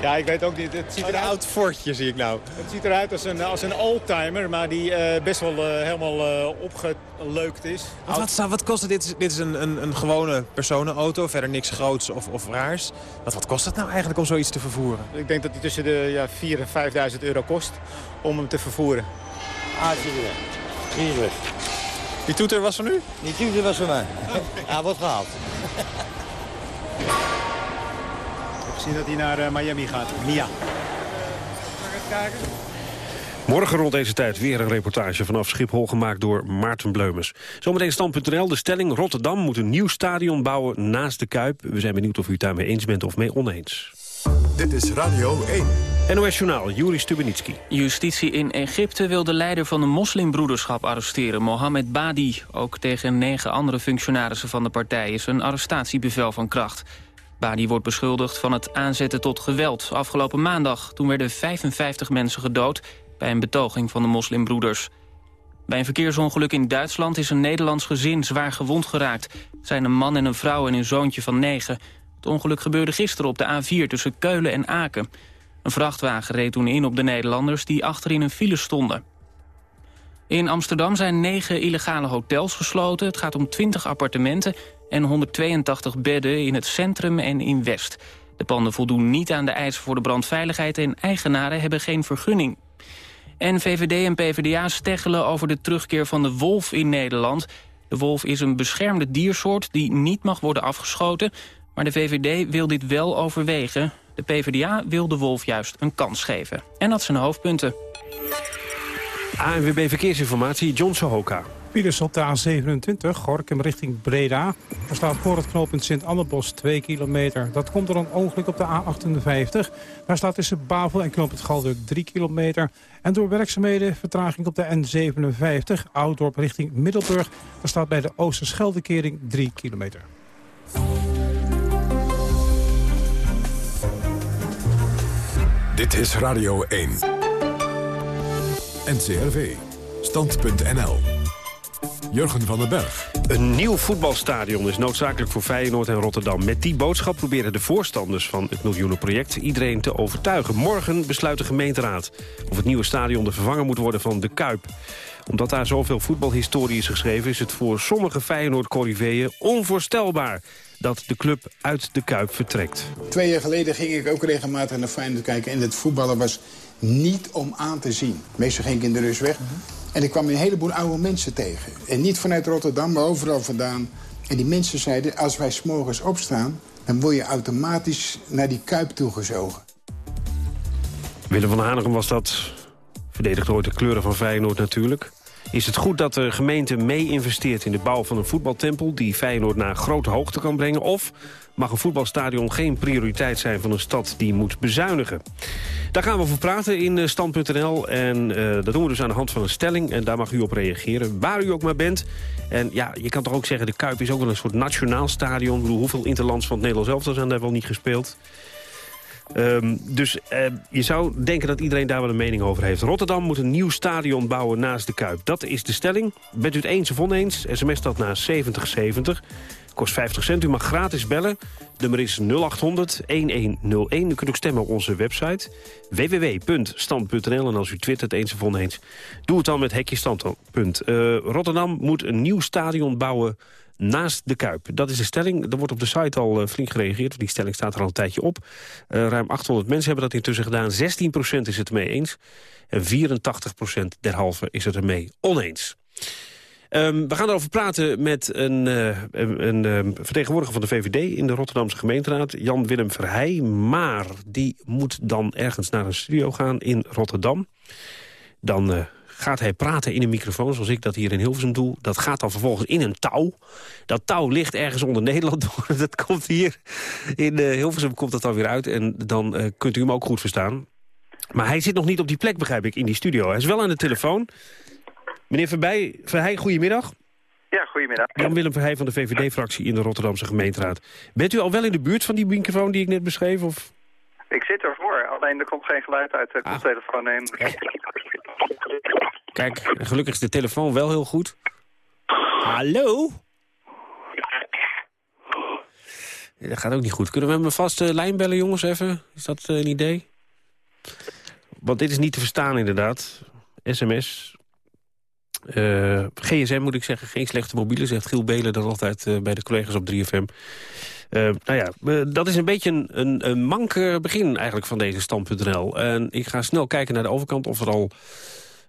Ja, ik weet ook niet. Het ziet Een eruit, oud fortje zie ik nou. het ziet eruit als een, als een oldtimer, maar die eh, best wel eh, helemaal eh, opgeleukt is. Wat, wat, zou- wat kost het? Dit is, dit is een, een, een gewone personenauto. Verder niks groots of, of raars. Wat, wat kost het nou eigenlijk om zoiets te vervoeren? Ik denk dat die tussen de ja, 4.000 en 5.000 euro kost om hem te vervoeren. Ah, zie je Hier. Die toeter was van u? Die toeter was van mij. Hij wordt gehaald. Ik zie dat hij naar eh, Miami gaat. Mia. Morgen rond deze tijd weer een reportage vanaf Schiphol gemaakt door Maarten Bleumers. Zometeen stand.nl. De stelling Rotterdam moet een nieuw stadion bouwen naast de Kuip. We zijn benieuwd of u het daarmee eens bent of mee oneens. Dit is Radio 1. NOS Journaal, Juri Stubenitski. Justitie in Egypte wil de leider van de moslimbroederschap arresteren, Mohammed Badi. Ook tegen negen andere functionarissen van de partij is een arrestatiebevel van kracht. Badi wordt beschuldigd van het aanzetten tot geweld. Afgelopen maandag, toen werden 55 mensen gedood bij een betoging van de moslimbroeders. Bij een verkeersongeluk in Duitsland is een Nederlands gezin zwaar gewond geraakt. Het zijn een man en een vrouw en een zoontje van negen. Het ongeluk gebeurde gisteren op de A4 tussen Keulen en Aken. Een vrachtwagen reed toen in op de Nederlanders die achterin een file stonden. In Amsterdam zijn negen illegale hotels gesloten. Het gaat om 20 appartementen en 182 bedden in het centrum en in West. De panden voldoen niet aan de eisen voor de brandveiligheid... en eigenaren hebben geen vergunning. En VVD en PvdA steggelen over de terugkeer van de wolf in Nederland. De wolf is een beschermde diersoort die niet mag worden afgeschoten... maar de VVD wil dit wel overwegen. De PvdA wil de wolf juist een kans geven. En dat zijn de hoofdpunten. ANWB Verkeersinformatie, John Sohoka. Files op de A27, Gorkum richting Breda. Er staat voor het knooppunt Sint-Annebos 2 kilometer. Dat komt door een ongeluk op de A58. Daar staat tussen Bavel en knooppunt Galder 3 kilometer. En door werkzaamheden vertraging op de N57, Ouddorp richting Middelburg. Daar staat bij de Oosterscheldekering 3 kilometer. Dit is Radio 1. NCRV. Stand.nl. Jurgen van den Berg. Een nieuw voetbalstadion is noodzakelijk voor Feyenoord en Rotterdam. Met die boodschap proberen de voorstanders van het miljoenenproject iedereen te overtuigen. Morgen besluit de gemeenteraad of het nieuwe stadion de vervanger moet worden van de Kuip. Omdat daar zoveel voetbalhistorie is geschreven... is het voor sommige Feyenoord-corriveeën onvoorstelbaar dat de club uit de Kuip vertrekt. Twee jaar geleden ging ik ook regelmatig naar Feyenoord kijken... en het voetballen was niet om aan te zien. Meestal ging ik in de rust weg. En ik kwam een heleboel oude mensen tegen. En niet vanuit Rotterdam, maar overal vandaan. En die mensen zeiden, als wij s'morgens opstaan... dan word je automatisch naar die kuip toegezogen. Willem van Hanegem was dat. Verdedigde ooit de kleuren van Feyenoord natuurlijk. Is het goed dat de gemeente mee investeert in de bouw van een voetbaltempel... die Feyenoord naar grote hoogte kan brengen? Of mag een voetbalstadion geen prioriteit zijn van een stad die moet bezuinigen? Daar gaan we over praten in eh, Stand.nl. En uh, dat doen we dus aan de hand van een stelling. En daar mag u op reageren, waar u ook maar bent. En ja, je kan toch ook zeggen, de Kuip is ook wel een soort nationaal stadion. Hoeveel interlands van het Nederlands elftal zijn daar wel niet gespeeld? Um, dus uh, je zou denken dat iedereen daar wel een mening over heeft. Rotterdam moet een nieuw stadion bouwen naast de Kuip. Dat is de stelling. Bent u het eens of oneens? SMS dat naar 7070. Kost 50 cent. U mag gratis bellen. Nummer is 0800 1101. U kunt ook stemmen op onze website www.stand.nl. En als u twittert eens of oneens, doe het dan met hekje standpunt. Uh, Rotterdam moet een nieuw stadion bouwen naast de Kuip. Dat is de stelling. Er wordt op de site al uh, flink gereageerd. Die stelling staat er al een tijdje op. Uh, ruim 800 mensen hebben dat intussen gedaan. 16% is het ermee eens. En 84% derhalve is het ermee oneens. Um, we gaan erover praten met een, uh, een, uh, vertegenwoordiger van de VVD... in de Rotterdamse gemeenteraad, Jan-Willem Verheij. Maar die moet dan ergens naar een studio gaan in Rotterdam. Dan gaat hij praten in een microfoon, zoals ik dat hier in Hilversum doe. Dat gaat dan vervolgens in een touw. Dat touw ligt ergens onder Nederland door. Dat komt hier in uh, Hilversum komt dat dan weer uit. En dan uh, kunt u hem ook goed verstaan. Maar hij zit nog niet op die plek, begrijp ik, in die studio. Hij is wel aan de telefoon. Meneer Verbij, Verheij, goedemiddag. Ja, goedemiddag. Jan-Willem Verheij van de VVD-fractie in de Rotterdamse gemeenteraad. Bent u al wel in de buurt van die microfoon die ik net beschreef? Of? Ik zit ervoor, alleen er komt geen geluid uit de ah. telefoon heen. Kijk, gelukkig is de telefoon wel heel goed. Hallo? Dat gaat ook niet goed. Kunnen we hem een vaste lijn bellen, jongens, even? Is dat uh, een idee? Want dit is niet te verstaan, inderdaad. SMS. Uh, GSM moet ik zeggen, geen slechte mobiele, zegt Giel Belen dan altijd uh, bij de collega's op 3FM. Uh, nou ja, dat is een beetje een, een, een mank begin eigenlijk van deze stand.nl. En ik ga snel kijken naar de overkant of er al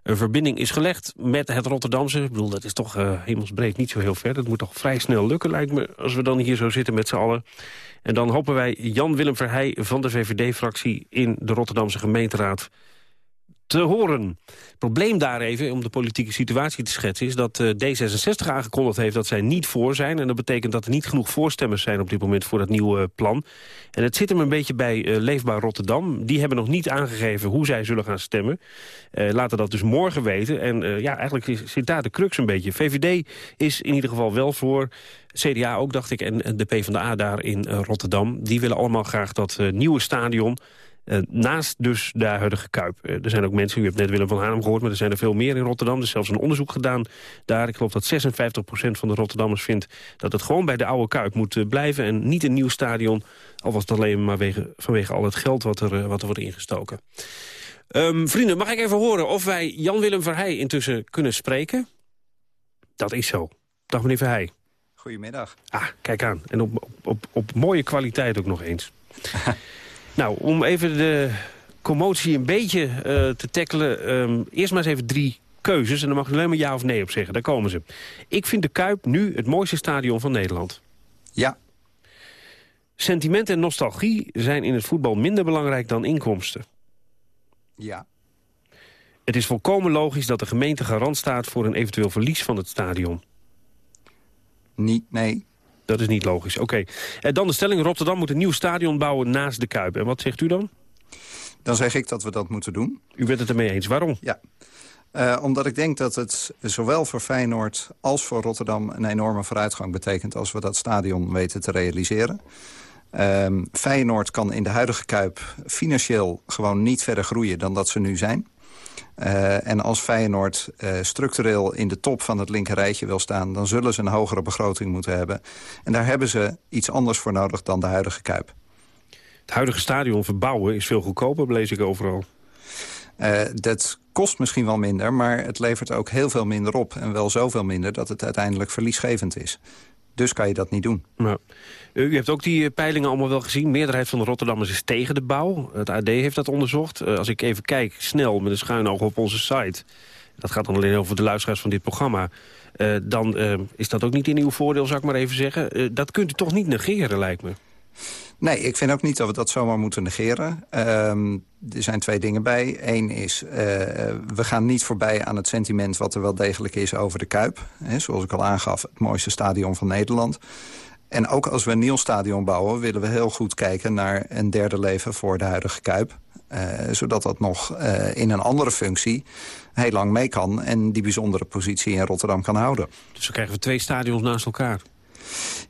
een verbinding is gelegd met het Rotterdamse. Ik bedoel, dat is toch hemelsbreed niet zo heel ver. Dat moet toch vrij snel lukken, lijkt me, als we dan hier zo zitten met z'n allen. En dan hopen wij Jan-Willem Verheij van de VVD-fractie in de Rotterdamse gemeenteraad te horen. Het probleem daar even, om de politieke situatie te schetsen... is dat uh, D66 aangekondigd heeft dat zij niet voor zijn. En dat betekent dat er niet genoeg voorstemmers zijn op dit moment voor dat nieuwe plan. En het zit hem een beetje bij uh, Leefbaar Rotterdam. Die hebben nog niet aangegeven hoe zij zullen gaan stemmen. Laten dat dus morgen weten. En ja, eigenlijk zit daar de crux een beetje. VVD is in ieder geval wel voor... CDA ook, dacht ik, en de PvdA daar in Rotterdam. Die willen allemaal graag dat nieuwe stadion naast dus de huidige Kuip. Uh, er zijn ook mensen, u hebt net Willem van Hanem gehoord... maar er zijn er veel meer in Rotterdam. Er is zelfs een onderzoek gedaan daar. Ik geloof dat 56% van de Rotterdammers vindt... dat het gewoon bij de oude Kuip moet uh, blijven... en niet een nieuw stadion, al was het alleen maar wege, vanwege al het geld... wat er, wat er wordt ingestoken. Um, vrienden, mag ik even horen of wij Jan-Willem Verheij intussen kunnen spreken? Dat is zo. Dag meneer Verheij. Goedemiddag. Ah, kijk aan. En op, op, op, op mooie kwaliteit ook nog eens. Nou, om even de commotie een beetje uh, te tackelen. Um, eerst maar eens even drie keuzes. En dan mag je alleen maar ja of nee op zeggen. Daar komen ze. Ik vind de Kuip nu het mooiste stadion van Nederland. Ja. Sentiment en nostalgie zijn in het voetbal minder belangrijk dan inkomsten. Ja. Het is volkomen logisch dat de gemeente garant staat voor een eventueel verlies van het stadion. Niet, nee. Dat is niet logisch. Oké. Okay. En dan de stelling, Rotterdam moet een nieuw stadion bouwen naast de Kuip. En wat zegt u dan? Dan zeg ik dat we dat moeten doen. U bent het ermee eens. Waarom? Ja. Uh, omdat ik denk dat het zowel voor Feyenoord als voor Rotterdam... een enorme vooruitgang betekent als we dat stadion weten te realiseren. Uh, Feyenoord kan in de huidige Kuip financieel gewoon niet verder groeien dan dat ze nu zijn. Uh, en als Feyenoord uh, structureel in de top van het linkerrijtje wil staan... dan zullen ze een hogere begroting moeten hebben. En daar hebben ze iets anders voor nodig dan de huidige Kuip. Het huidige stadion verbouwen is veel goedkoper, lees ik overal. Uh, dat kost misschien wel minder, maar het levert ook heel veel minder op. En wel zoveel minder dat het uiteindelijk verliesgevend is. Dus kan je dat niet doen. Maar, u hebt ook die peilingen allemaal wel gezien. meerderheid van de Rotterdammers is tegen de bouw. Het AD heeft dat onderzocht. Als ik even kijk, snel, met een schuin oog op onze site... dat gaat dan alleen over de luisteraars van dit programma... Uh, dan is dat ook niet in uw voordeel, zou ik maar even zeggen. Dat kunt u toch niet negeren, lijkt me? Nee, ik vind ook niet dat we dat zomaar moeten negeren. Ehm, er zijn twee dingen bij. Eén is, we gaan niet voorbij aan het sentiment... wat er wel degelijk is over de Kuip. Zoals ik al aangaf, het mooiste stadion van Nederland. En ook als we een nieuw stadion bouwen... willen we heel goed kijken naar een derde leven voor de huidige Kuip. Uh, zodat dat nog uh, in een andere functie heel lang mee kan... en die bijzondere positie in Rotterdam kan houden. Dus dan krijgen we twee stadions naast elkaar?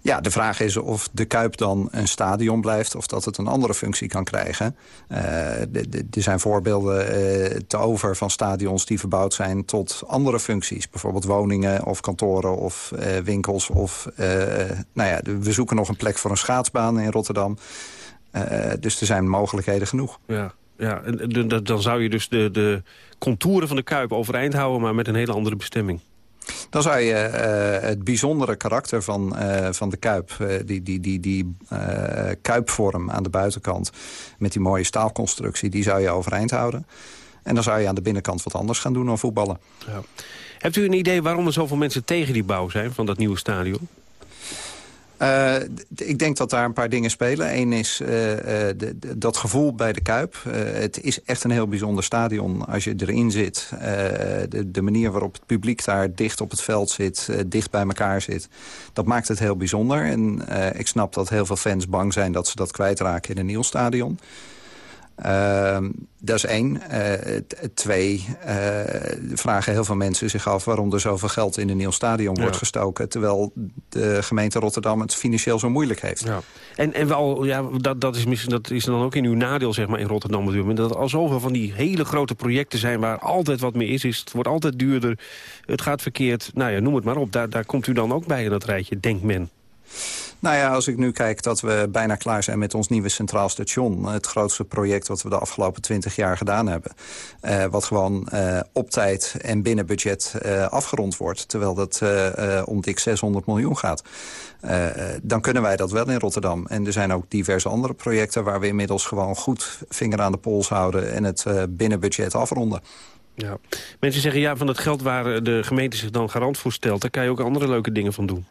Ja, de vraag is of de Kuip dan een stadion blijft... of dat het een andere functie kan krijgen. Uh, er zijn voorbeelden uh, te over van stadions die verbouwd zijn... tot andere functies. Bijvoorbeeld woningen of kantoren of uh, winkels. Of, nou ja, we zoeken nog een plek voor een schaatsbaan in Rotterdam. dus er zijn mogelijkheden genoeg. Ja. Ja, en dan zou je dus de, de contouren van de Kuip overeind houden... maar met een hele andere bestemming. Dan zou je uh, het bijzondere karakter van, uh, van de Kuip... Uh, die, die, die, die kuipvorm aan de buitenkant... met die mooie staalconstructie, die zou je overeind houden. En dan zou je aan de binnenkant wat anders gaan doen dan voetballen. Ja. Hebt u een idee waarom er zoveel mensen tegen die bouw zijn... van dat nieuwe stadion? Uh, ik denk dat daar een paar dingen spelen. Eén is uh, de, de, dat gevoel bij de Kuip. Het is echt een heel bijzonder stadion als je erin zit. De, de, manier waarop het publiek daar dicht op het veld zit, dicht bij elkaar zit. Dat maakt het heel bijzonder. En ik snap dat heel veel fans bang zijn dat ze dat kwijtraken in een nieuw stadion. Uh, dat is één. Uh, twee, uh, vragen heel veel mensen zich af... waarom er zoveel geld in een nieuw stadion ja. wordt gestoken... terwijl de gemeente Rotterdam het financieel zo moeilijk heeft. Ja. En, en wel, ja, dat, dat, is, dat is dan ook in uw nadeel zeg maar, in Rotterdam. Dat er al zoveel van die hele grote projecten zijn... waar altijd wat meer is, is. Het wordt altijd duurder. Het gaat verkeerd. Nou ja, noem het maar op. Daar, daar komt u dan ook bij in dat rijtje, denkt men. Nou ja, als ik nu kijk dat we bijna klaar zijn met ons nieuwe Centraal Station... het grootste project wat we de afgelopen twintig jaar gedaan hebben... Uh, wat gewoon uh, op tijd en binnen budget uh, afgerond wordt... terwijl dat om dik 600 miljoen gaat. dan kunnen wij dat wel in Rotterdam. En er zijn ook diverse andere projecten... waar we inmiddels gewoon goed vinger aan de pols houden... en het binnen budget afronden. Ja. Mensen zeggen, ja, van het geld waar de gemeente zich dan garant voor stelt... daar kan je ook andere leuke dingen van doen.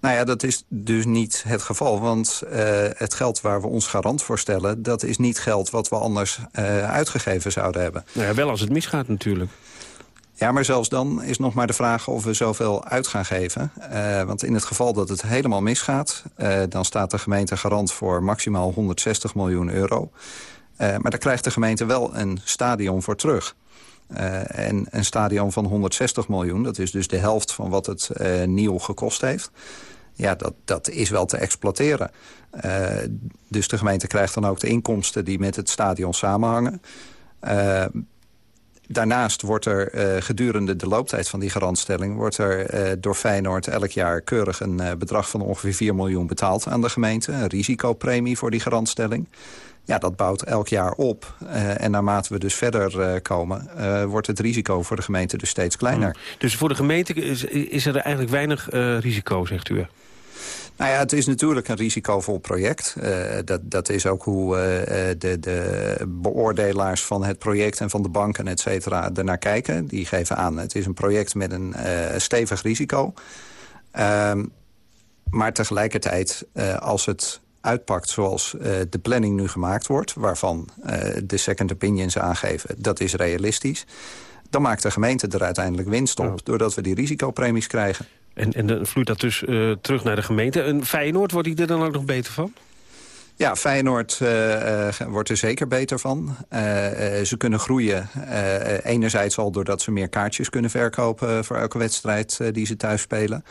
Nou ja, dat is dus niet het geval. Want uh, het geld waar we ons garant voor stellen... dat is niet geld wat we anders uh, uitgegeven zouden hebben. Nou ja, wel als het misgaat natuurlijk. Ja, maar zelfs dan is nog maar de vraag of we zoveel uit gaan geven. Uh, want in het geval dat het helemaal misgaat... dan staat de gemeente garant voor maximaal 160 miljoen euro. maar daar krijgt de gemeente wel een stadion voor terug. Uh, en een stadion van 160 miljoen, dat is dus de helft van wat het uh, nieuw gekost heeft. Ja, dat, dat is wel te exploiteren. Uh, dus de gemeente krijgt dan ook de inkomsten die met het stadion samenhangen. Daarnaast wordt er gedurende de looptijd van die garantstelling... wordt er door Feyenoord elk jaar keurig een bedrag van ongeveer 4 miljoen betaald aan de gemeente. Een risicopremie voor die garantstelling. Ja, dat bouwt elk jaar op. Uh, en naarmate we dus verder uh, komen... Uh, wordt het risico voor de gemeente dus steeds kleiner. Hmm. Dus voor de gemeente is, is er eigenlijk weinig risico, zegt u? Nou ja, het is natuurlijk een risicovol project. dat, dat is ook hoe de, de beoordelaars van het project... en van de banken, et cetera, ernaar kijken. Die geven aan, het is een project met een stevig risico. Ehm, maar tegelijkertijd, als het uitpakt zoals uh, de planning nu gemaakt wordt... waarvan uh, de second opinions aangeven, dat is realistisch... dan maakt de gemeente er uiteindelijk winst op... doordat we die risicopremies krijgen. En, en dan vloeit dat dus uh, terug naar de gemeente. En Feyenoord, wordt die er dan ook nog beter van? Ja, Feyenoord uh, wordt er zeker beter van. Uh, ze kunnen groeien. enerzijds al doordat ze meer kaartjes kunnen verkopen... voor elke wedstrijd die ze thuis spelen.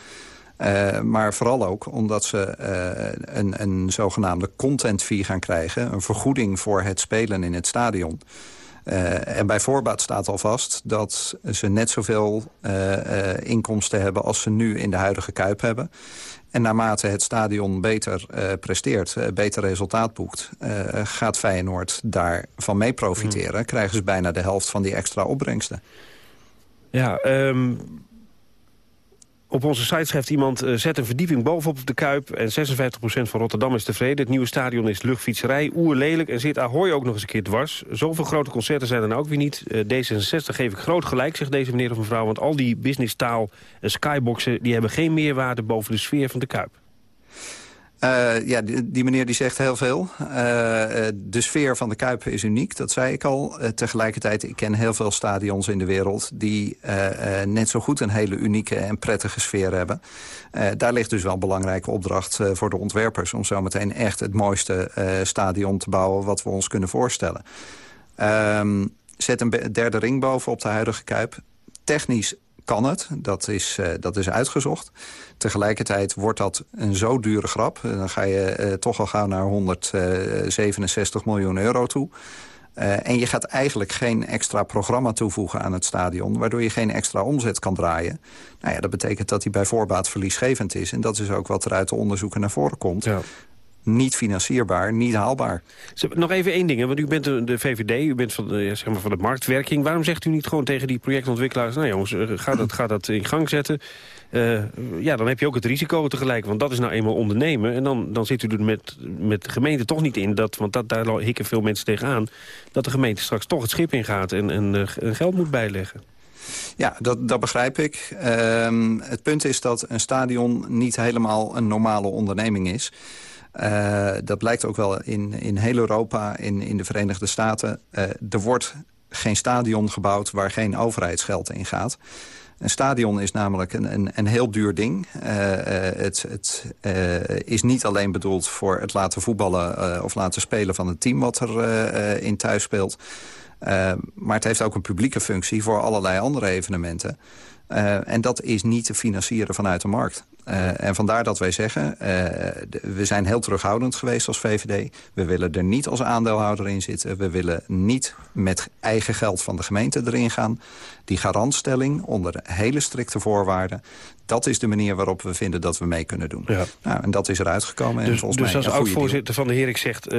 Uh, maar vooral ook omdat ze uh, een, een zogenaamde content fee gaan krijgen. Een vergoeding voor het spelen in het stadion. Uh, en bij voorbaat staat al vast dat ze net zoveel inkomsten hebben... als ze nu in de huidige Kuip hebben. En naarmate het stadion beter presteert, beter resultaat boekt... gaat Feyenoord daarvan mee profiteren. Hmm. Krijgen ze bijna de helft van die extra opbrengsten. Ja, um Op onze site schrijft iemand, uh, zet een verdieping bovenop op de Kuip... en 56% van Rotterdam is tevreden. Het nieuwe stadion is luchtfietserij, oerlelijk... en zit Ahoy ook nog eens een keer dwars. Zoveel grote concerten zijn er nou ook weer niet. Uh, D66 geef ik groot gelijk, zegt deze meneer of mevrouw... want al die businesstaal en skyboxen... die hebben geen meerwaarde boven de sfeer van de Kuip. Uh, ja, die, meneer die zegt heel veel. Uh, de sfeer van de Kuip is uniek, dat zei ik al. Tegelijkertijd, ik ken heel veel stadions in de wereld... die net zo goed een hele unieke en prettige sfeer hebben. daar ligt dus wel een belangrijke opdracht voor de ontwerpers... om zo meteen echt het mooiste stadion te bouwen wat we ons kunnen voorstellen. Ehm, zet een derde ring boven op de huidige Kuip. Technisch kan het. Dat is, uh, dat is uitgezocht. Tegelijkertijd wordt dat een zo dure grap. Dan ga je uh, toch al gauw naar 167 miljoen euro toe. En je gaat eigenlijk geen extra programma toevoegen aan het stadion... waardoor je geen extra omzet kan draaien. Nou ja, dat betekent dat hij bij voorbaat verliesgevend is. En dat is ook wat er uit de onderzoeken naar voren komt. Ja niet financierbaar, niet haalbaar. Nog even één ding, want u bent de, VVD, u bent van de, zeg maar van de marktwerking. Waarom zegt u niet gewoon tegen die projectontwikkelaars... nou jongens, eh, ga dat, ga dat in gang zetten. Uh, ja, dan heb je ook het risico tegelijk, want dat is nou eenmaal ondernemen. En dan, dan zit u er met, met de gemeente toch niet in, dat, want dat, daar hikken veel mensen tegenaan... dat de gemeente straks toch het schip ingaat en, en, uh, geld moet bijleggen. Ja, dat, dat begrijp ik. Uh, het punt is dat een stadion niet helemaal een normale onderneming is. Uh, dat blijkt ook wel in, in heel Europa, in, in de Verenigde Staten. Uh, er wordt geen stadion gebouwd waar geen overheidsgeld in gaat. Een stadion is namelijk een, een, een heel duur ding. Uh, het het is niet alleen bedoeld voor het laten voetballen of laten spelen van het team wat er in thuis speelt. maar het heeft ook een publieke functie voor allerlei andere evenementen. En dat is niet te financieren vanuit de markt. Uh, en vandaar dat wij zeggen, uh, we zijn heel terughoudend geweest als VVD. We willen er niet als aandeelhouder in zitten. We willen niet met eigen geld van de gemeente erin gaan. Die garantstelling onder hele strikte voorwaarden... dat is de manier waarop we vinden dat we mee kunnen doen. Ja. Nou, en dat is eruit gekomen. Dus, en volgens dus mij als oud-voorzitter van de Herik zegt...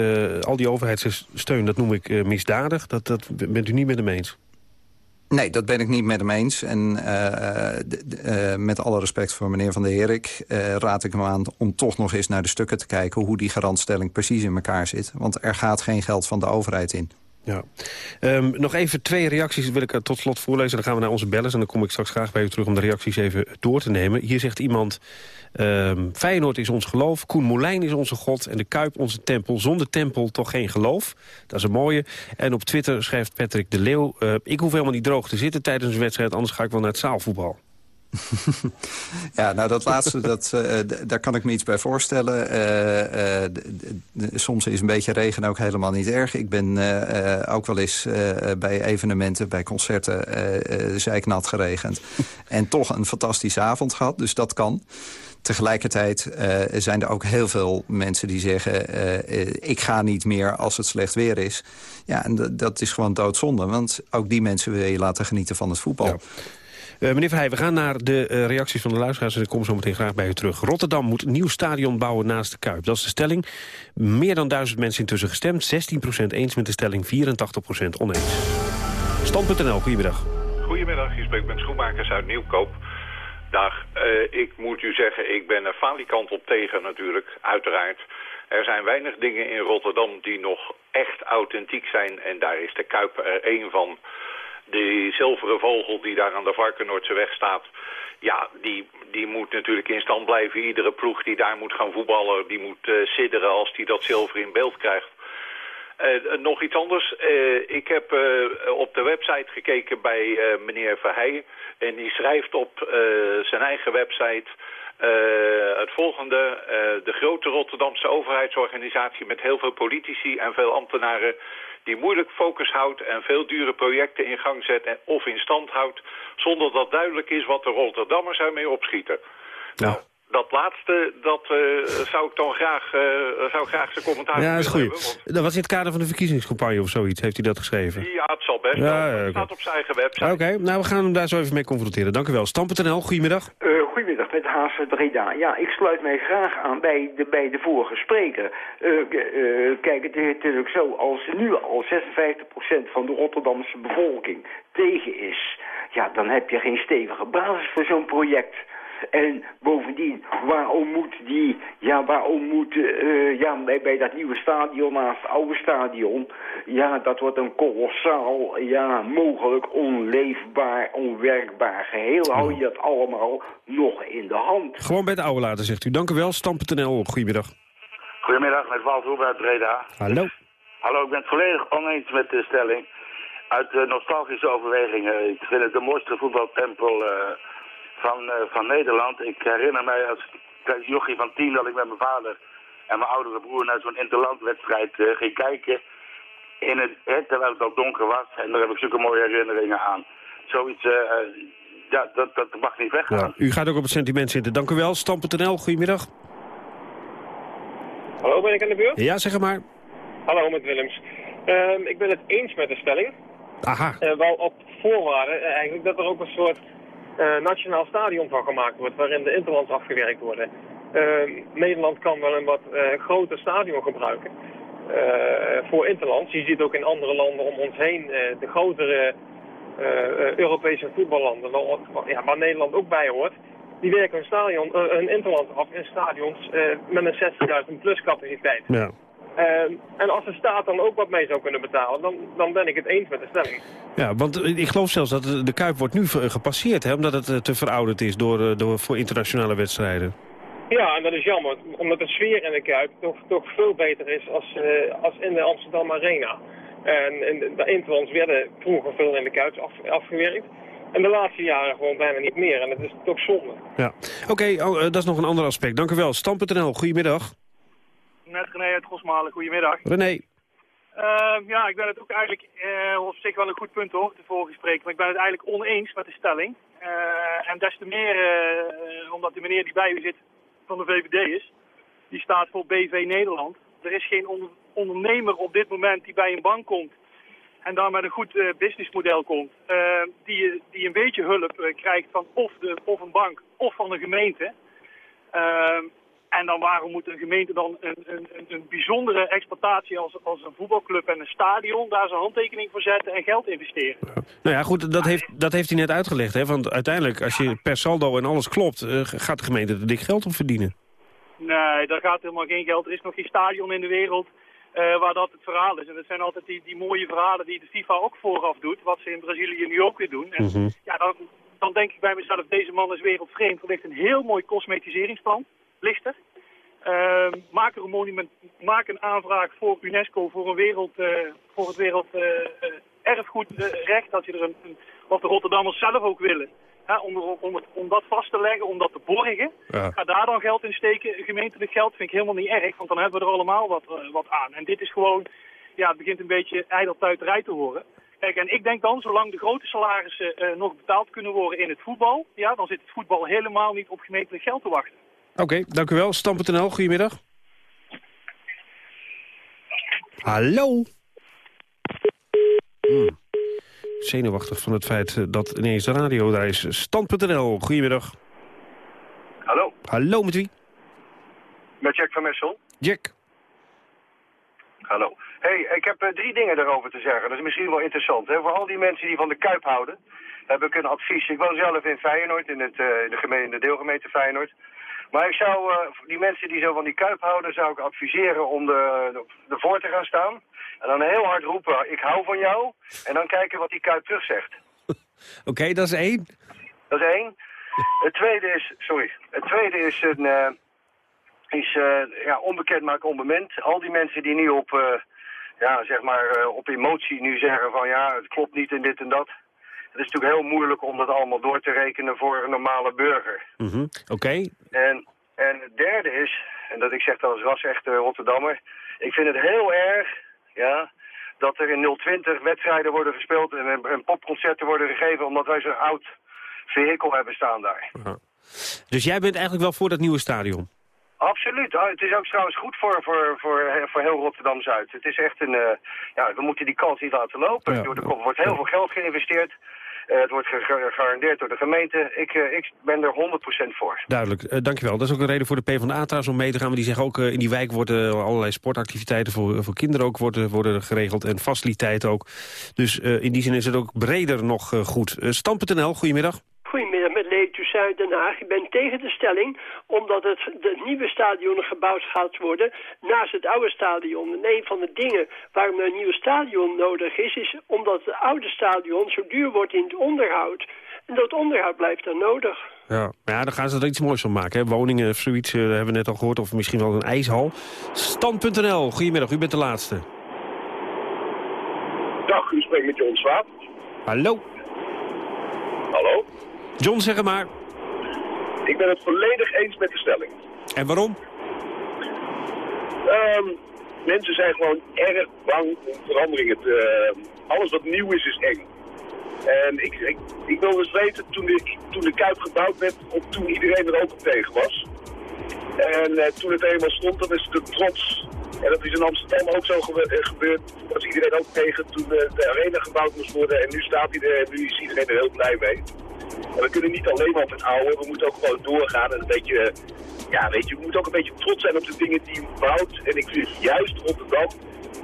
al die overheidssteun, dat noem ik misdadig. Dat, dat bent u niet met hem eens? Nee, dat ben ik niet met hem eens. En uh, uh, met alle respect voor meneer Van der Herik... Raad ik hem aan om toch nog eens naar de stukken te kijken... hoe die garantstelling precies in elkaar zit. Want er gaat geen geld van de overheid in. Ja. Um, nog even twee reacties wil ik tot slot voorlezen. Dan gaan we naar onze bellers en dan kom ik straks graag bij u terug... om de reacties even door te nemen. Hier zegt iemand... Um, Feyenoord is ons geloof, Koen Moulijn is onze god... en de Kuip onze tempel. Zonder tempel toch geen geloof. Dat is een mooie. En op Twitter schrijft Patrick de Leeuw... Uh, ik hoef helemaal niet droog te zitten tijdens een wedstrijd... anders ga ik wel naar het zaalvoetbal. ja, nou dat laatste, dat, uh, daar kan ik me iets bij voorstellen. Uh, soms is een beetje regen ook helemaal niet erg. Ik ben ook wel eens bij evenementen, bij concerten, zeiknat geregend. en toch een fantastische avond gehad, dus dat kan. Tegelijkertijd uh, zijn er ook heel veel mensen die zeggen... Uh, ik ga niet meer als het slecht weer is. Ja, en dat is gewoon doodzonde. Want ook die mensen wil je laten genieten van het voetbal. Ja. Uh, meneer Verheij, we gaan naar de uh, reacties van de luisteraars... en ik kom zo meteen graag bij u terug. Rotterdam moet een nieuw stadion bouwen naast de Kuip. Dat is de stelling. Meer dan duizend mensen intussen gestemd. 16% eens met de stelling, 84% oneens. Stand.nl, goedemiddag. Goedemiddag, je spreekt met Schoenmakers uit Nieuwkoop. Dag, uh, ik moet u zeggen, ik ben er falikant op tegen natuurlijk, uiteraard. Er zijn weinig dingen in Rotterdam die nog echt authentiek zijn en daar is de Kuip er één van. Die zilveren vogel die daar aan de Varkenoordse weg staat, ja, die, die moet natuurlijk in stand blijven. Iedere ploeg die daar moet gaan voetballen, die moet uh, sidderen als die dat zilver in beeld krijgt. Uh, nog iets anders. Uh, ik heb uh, op de website gekeken bij meneer Verheijen. En die schrijft op zijn eigen website het volgende. de grote Rotterdamse overheidsorganisatie met heel veel politici en veel ambtenaren... die moeilijk focus houdt en veel dure projecten in gang zet en, of in stand houdt... zonder dat duidelijk is wat de Rotterdammers ermee opschieten. Ja. Nou, dat laatste, dat uh, zou ik dan graag, uh, zou ik graag zijn commentaar Ja, dat is goed. Want... Dat was in het kader van de verkiezingscampagne of zoiets, heeft hij dat geschreven? Ja, het zal best ja. Het staat op zijn eigen website. Oké, nou we gaan hem daar zo even mee confronteren. Dank u wel. Stam.nl, goedemiddag. Uh, goedemiddag, met Haas Breda. Ja, ik sluit mij graag aan bij de, bij de vorige spreker. kijk, het is natuurlijk zo, als nu al 56% van de Rotterdamse bevolking tegen is... ja, dan heb je geen stevige basis voor zo'n project... En bovendien, waarom moet die, ja, waarom moet, uh, ja, bij, bij, dat nieuwe stadion naast het oude stadion, ja, dat wordt een kolossaal, ja, mogelijk onleefbaar, onwerkbaar geheel. Hou je dat allemaal nog in de hand? Gewoon bij het oude laten, zegt u. Dank u wel, Stam.nl. Goedemiddag. Goedemiddag, met Walt Hoebe uit Breda. Hallo. Hallo, ik ben het volledig oneens met de stelling. Uit nostalgische overwegingen. Ik vind het de mooiste voetbaltempel uh, van, uh, van Nederland. Ik herinner mij als jochie van tien dat ik met mijn vader en mijn oudere broer naar zo'n interlandwedstrijd ging kijken. In het, hè, terwijl het al donker was. En daar heb ik zulke mooie herinneringen aan. Zoiets, ja, dat, dat mag niet weggaan. Ja, u gaat ook op het sentiment zitten. Dank u wel. Stam.nl, goedemiddag. Hallo, ben ik aan de beurt? Ja, zeg maar. Hallo, met Willems. Uh, ik ben het eens met de stelling. Aha. Uh, wel op voorwaarde uh, eigenlijk dat er ook een soort nationaal stadion van gemaakt wordt... waarin de interlands afgewerkt worden. Ehm, Nederland kan wel een wat groter stadion gebruiken voor interlands. Je ziet ook in andere landen om ons heen de grotere Europese voetballanden... Waar, Nederland ook bij hoort die werken hun, stadion, hun interland af in stadions met een 60.000 plus capaciteit. Ja. Uh, en als de staat dan ook wat mee zou kunnen betalen, dan, dan ben ik het eens met de stelling. Ja, want ik geloof zelfs dat de Kuip wordt nu gepasseerd, hè, omdat het te verouderd is door, door, voor internationale wedstrijden. Ja, en dat is jammer, omdat de sfeer in de Kuip toch, toch veel beter is als, als in de Amsterdam Arena. En, en de interlands werden vroeger veel in de Kuip af, afgewerkt. En de laatste jaren gewoon bijna niet meer. En dat is toch zonde. Ja. Oké, okay, oh, dat is nog een ander aspect. Dank u wel. Stam.nl, goedemiddag. Net René uit Gosmalen, goedemiddag. René. Uh, ja, ik ben het ook eigenlijk uh, op zich wel een goed punt hoor, de vorige spreker. Maar ik ben het eigenlijk oneens met de stelling. Uh, en des te meer omdat de meneer die bij u zit van de VVD is. Die staat voor BV Nederland. Er is geen on ondernemer op dit moment die bij een bank komt en dan met een goed businessmodel komt, die, die een beetje hulp krijgt van of, de, of een bank of van een gemeente. En dan waarom moet een gemeente dan een, een, een bijzondere exploitatie als, als een voetbalclub en een stadion daar zijn handtekening voor zetten en geld investeren? Nou ja, goed, dat heeft, dat heeft hij net uitgelegd. Hè? Want uiteindelijk, als je per saldo en alles klopt, gaat de gemeente er dik geld op verdienen. Nee, daar gaat helemaal geen geld. Er is nog geen stadion in de wereld uh, waar dat het verhaal is. En dat zijn altijd die, die mooie verhalen die de FIFA ook vooraf doet, wat ze in Brazilië nu ook weer doen. En mm -hmm. ja, dan, dan denk ik bij mezelf, deze man is wereldvreemd. Er ligt een heel mooi cosmetiseringsplan, ligt er. Uh, maak, er een monument, maak een aanvraag voor UNESCO voor, een wereld, uh, voor het wereld erfgoedrecht, dat je er een, een, wat de Rotterdammers zelf ook willen. Hè, om, om, het, om, dat vast te leggen, om dat te borgen. Ja. Ga daar dan geld in steken. Gemeentelijk geld vind ik helemaal niet erg, want dan hebben we er allemaal wat, uh, wat aan. En dit is gewoon, ja, het begint een beetje ijdeltuiterij te horen. Kijk, en ik denk dan, zolang de grote salarissen uh, nog betaald kunnen worden in het voetbal, ja, dan zit het voetbal helemaal niet op gemeentelijk geld te wachten. Oké, okay, dank u wel. Stam.nl, goedemiddag. Hallo? Hmm zenuwachtig van het feit eh, dat ineens de radio daar is. Stand.nl, goedemiddag. Hallo. Hallo, met wie? Met Jack van Messel. Jack. Hallo. hey, ik heb uh, drie dingen daarover te zeggen. Dat is misschien wel interessant. Hè? Voor al die mensen die van de Kuip houden, heb ik een advies. Ik woon zelf in Feyenoord, in, het, uh, de, gemeente, de deelgemeente Feyenoord. Maar ik zou, uh, die mensen die zo van die Kuip houden, zou ik adviseren om de, ervoor te gaan staan. En dan heel hard roepen, ik hou van jou. En dan kijken wat die Kuip terug zegt. Oké, okay, dat is één. Dat is één. Het tweede is, sorry, het tweede is een, uh, is, uh, ja, onbekend maken onbement. Al die mensen die nu op, uh, ja, zeg maar, op emotie nu zeggen van ja, het klopt niet en dit en dat. Het is natuurlijk heel moeilijk om dat allemaal door te rekenen voor een normale burger. Mm -hmm. Oké. Okay. En, en het derde is, en dat ik zeg dat als ras-echte Rotterdammer, ik vind het heel erg ja, dat er in 020 wedstrijden worden gespeeld en, en popconcerten worden gegeven omdat wij zo'n oud vehikel hebben staan daar. Dus jij bent eigenlijk wel voor dat nieuwe stadion? Absoluut. Oh, het is ook trouwens goed voor, voor, voor, voor heel Rotterdam-Zuid. Het is echt een... Uh, ja, we moeten die kans niet laten lopen. Ja, er wordt heel veel geld geïnvesteerd. Uh, het wordt gegarandeerd door de gemeente. Ik, uh, ik ben er 100% voor. Duidelijk, uh, dankjewel. Dat is ook een reden voor de PvdA trouwens om mee te gaan. Maar die zeggen ook, in die wijk worden allerlei sportactiviteiten voor, voor kinderen ook worden, worden geregeld. En faciliteiten ook. Dus in die zin is het ook breder nog goed. Stam.nl, goedemiddag. Goedemiddag, met Leed Toussaint Den Haag. Ik ben tegen de stelling omdat het, het nieuwe stadion gebouwd gaat worden naast het oude stadion. En een van de dingen waarom een nieuw stadion nodig is, is omdat het oude stadion zo duur wordt in het onderhoud. En dat onderhoud blijft dan nodig. Ja, ja dan gaan ze er iets moois van maken. Hè? Woningen of zoiets uh, hebben we net al gehoord. Of misschien wel een ijshal. Stand.nl, goedemiddag, u bent de laatste. Dag, u spreekt met John Swaap. Hallo. Hallo. John, zeg maar. Ik ben het volledig eens met de stelling. En waarom? Um, mensen zijn gewoon erg bang om veranderingen te... Uh, alles wat nieuw is, is eng. En ik, ik, ik wil eens weten, toen de, toen de Kuip gebouwd werd, of toen iedereen er ook op tegen was. En uh, toen het eenmaal stond, dan is de trots. En dat is in Amsterdam ook zo gebe uh, gebeurd. was iedereen ook tegen toen uh, de arena gebouwd moest worden. En nu staat hij er en nu is iedereen er heel blij mee. En we kunnen niet alleen maar op het oude, we moeten ook gewoon doorgaan en een beetje... Ja, weet je, we moeten ook een beetje trots zijn op de dingen die bouwt. En ik vind juist Rotterdam,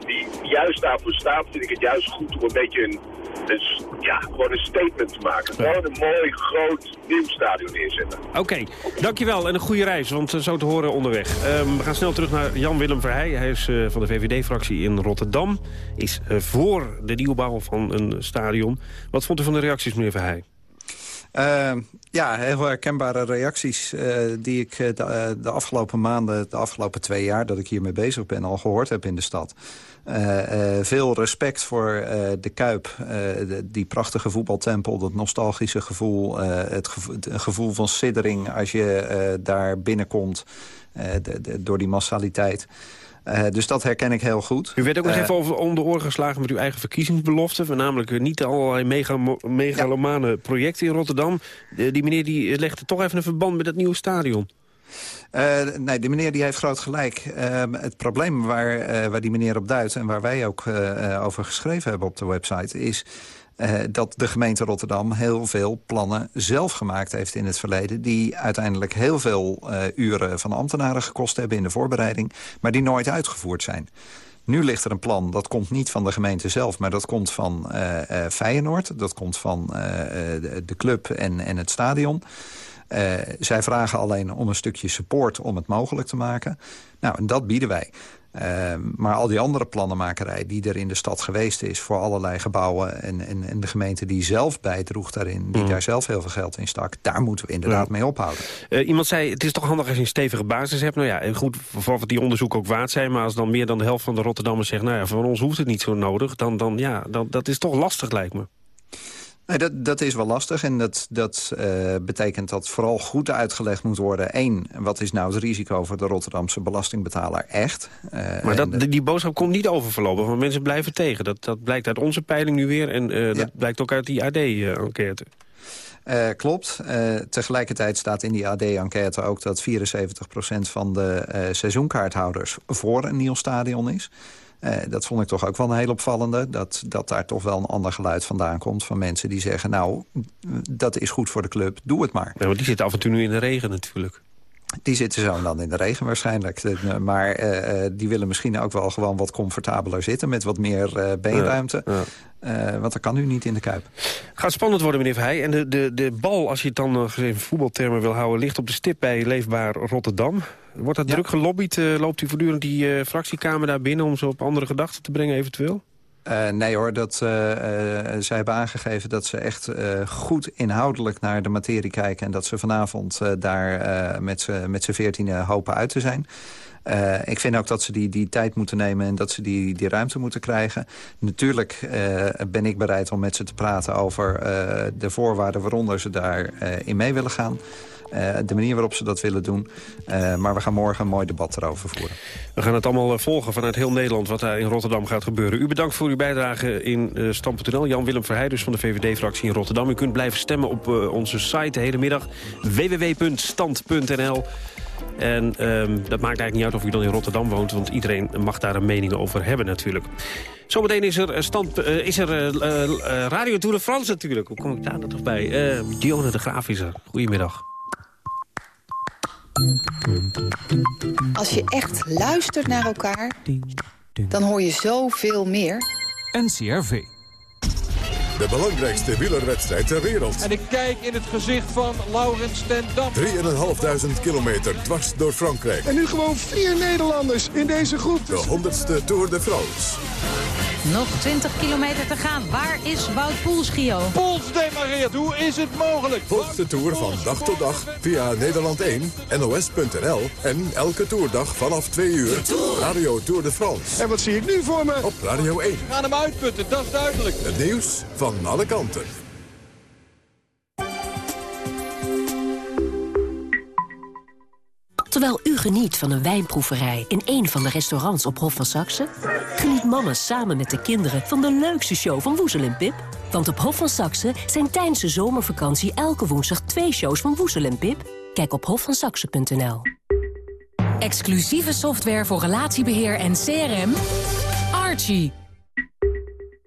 die juist daarvoor staat, vind ik het juist goed om een beetje een dus ja, gewoon een statement te maken. Gewoon een mooi, groot, nieuw stadion neerzetten. Oké, okay, dankjewel en een goede reis, want uh, zo te horen onderweg. Um, we gaan snel terug naar Jan-Willem Verheij. Hij is uh, van de VVD-fractie in Rotterdam. Is uh, voor de nieuwbouw van een stadion. Wat vond u van de reacties, meneer Verheij? Uh, ja, heel herkenbare reacties uh, die ik de, uh, de, afgelopen maanden, de afgelopen twee jaar... dat ik hiermee bezig ben, al gehoord heb in de stad. veel respect voor de Kuip, die prachtige voetbaltempel... dat nostalgische gevoel, het, gevoel, gevoel van siddering als je daar binnenkomt... De, door die massaliteit... Uh, dus dat herken ik heel goed. U werd ook nog uh, even over om de oren geslagen met uw eigen verkiezingsbelofte. Namelijk uh, niet allerlei mega, megalomane ja. projecten in Rotterdam. die meneer die legde toch even een verband met het nieuwe stadion. Uh, nee, de meneer die heeft groot gelijk. Uh, het probleem waar, uh, waar die meneer op duidt... en waar wij ook over geschreven hebben op de website... is uh, dat de gemeente Rotterdam heel veel plannen zelf gemaakt heeft in het verleden... die uiteindelijk heel veel uh, uren van ambtenaren gekost hebben in de voorbereiding... maar die nooit uitgevoerd zijn. Nu ligt er een plan, dat komt niet van de gemeente zelf... maar dat komt van uh, Feyenoord, dat komt van de, de, club en, en het stadion... zij vragen alleen om een stukje support om het mogelijk te maken. Nou, en dat bieden wij. Uh, maar al die andere plannenmakerij die er in de stad geweest is... voor allerlei gebouwen en, en, en de gemeente die zelf bijdroeg daarin... die mm. daar zelf heel veel geld in stak, daar moeten we inderdaad ja. mee ophouden. Uh, iemand zei, het is toch handig als je een stevige basis hebt. Nou ja, goed, voor wat die onderzoeken ook waard zijn... maar als dan meer dan de helft van de Rotterdammers zegt... nou ja, van ons hoeft het niet zo nodig... dan, dan ja, dan, dat is toch lastig, lijkt me. Nee, dat, dat is wel lastig en dat, dat uh, betekent dat vooral goed uitgelegd moet worden. Eén, wat is nou het risico voor de Rotterdamse belastingbetaler echt? Uh, maar dat, die boodschap komt niet over voorlopig, want mensen blijven tegen. Dat, dat blijkt uit onze peiling nu weer en uh, dat blijkt ook uit die AD-enquête. Uh, klopt. Uh, tegelijkertijd staat in die AD-enquête ook dat 74% van de uh, seizoenkaarthouders voor een nieuw stadion is. Uh, dat vond ik toch ook wel een heel opvallende. Dat, dat daar toch wel een ander geluid vandaan komt van mensen die zeggen... nou, dat is goed voor de club, doe het maar. Ja, want die zitten af en toe nu in de regen natuurlijk. Die zitten zo dan in de regen waarschijnlijk. Maar uh, die willen misschien ook wel gewoon wat comfortabeler zitten... met wat meer uh, beenruimte. Ja, ja. want dat kan nu niet in de Kuip. Gaat spannend worden, meneer Verheij. En de, de, de bal, als je het dan nog in voetbaltermen wil houden... ligt op de stip bij Leefbaar Rotterdam. Wordt dat ja. druk gelobbyd? Loopt u voortdurend die fractiekamer daar binnen... om ze op andere gedachten te brengen eventueel? Uh, nee hoor, dat, uh, zij hebben aangegeven dat ze echt goed inhoudelijk naar de materie kijken... en dat ze vanavond daar met z'n veertien hopen uit te zijn. ik vind ook dat ze die, die tijd moeten nemen en dat ze die, die ruimte moeten krijgen. Natuurlijk ben ik bereid om met ze te praten over de voorwaarden... waaronder ze daarin in mee willen gaan... Uh, de manier waarop ze dat willen doen. Uh, maar we gaan morgen een mooi debat erover voeren. We gaan het allemaal volgen vanuit heel Nederland wat daar in Rotterdam gaat gebeuren. U bedankt voor uw bijdrage in uh, Stam.nl. Jan-Willem Verheijden van de VVD-fractie in Rotterdam. U kunt blijven stemmen op onze site de hele middag. www.stand.nl en um, dat maakt eigenlijk niet uit of u dan in Rotterdam woont... want iedereen mag daar een mening over hebben natuurlijk. Zometeen is er, stand, is er Radio Tour de France natuurlijk. Hoe kom ik daar nog bij? Dionne de Graaf is er. Goedemiddag. Als je echt luistert naar elkaar, dan hoor je zoveel meer. NCRV. de belangrijkste wielerwedstrijd ter wereld. En ik kijk in het gezicht van Laurens ten Dam. 3.500 kilometer dwars door Frankrijk. En nu gewoon vier Nederlanders in deze groep. De 100ste Tour de France. Nog 20 kilometer te gaan. Waar is Wout Poels, Gio? Poels demareert. Hoe is het mogelijk? Volg de Tour van dag tot dag via Nederland 1, NOS.nl en elke toerdag vanaf 2 uur. Radio Tour de France. En wat zie ik nu voor me? Op Radio 1. We gaan hem uitputten, dat is duidelijk. Het nieuws van alle kanten. Terwijl u geniet van een wijnproeverij in een van de restaurants op Hof van Saxe... geniet mama samen met de kinderen van de leukste show van Woezel en Pip. Want op Hof van Saxe zijn tijdens de zomervakantie elke woensdag twee shows van Woezel en Pip. Kijk op hofvansaxe.nl. Exclusieve software voor relatiebeheer en CRM. Archie.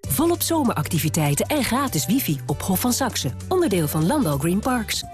Volop zomeractiviteiten en gratis wifi op Hof van Saxe. Onderdeel van Landal Green Parks.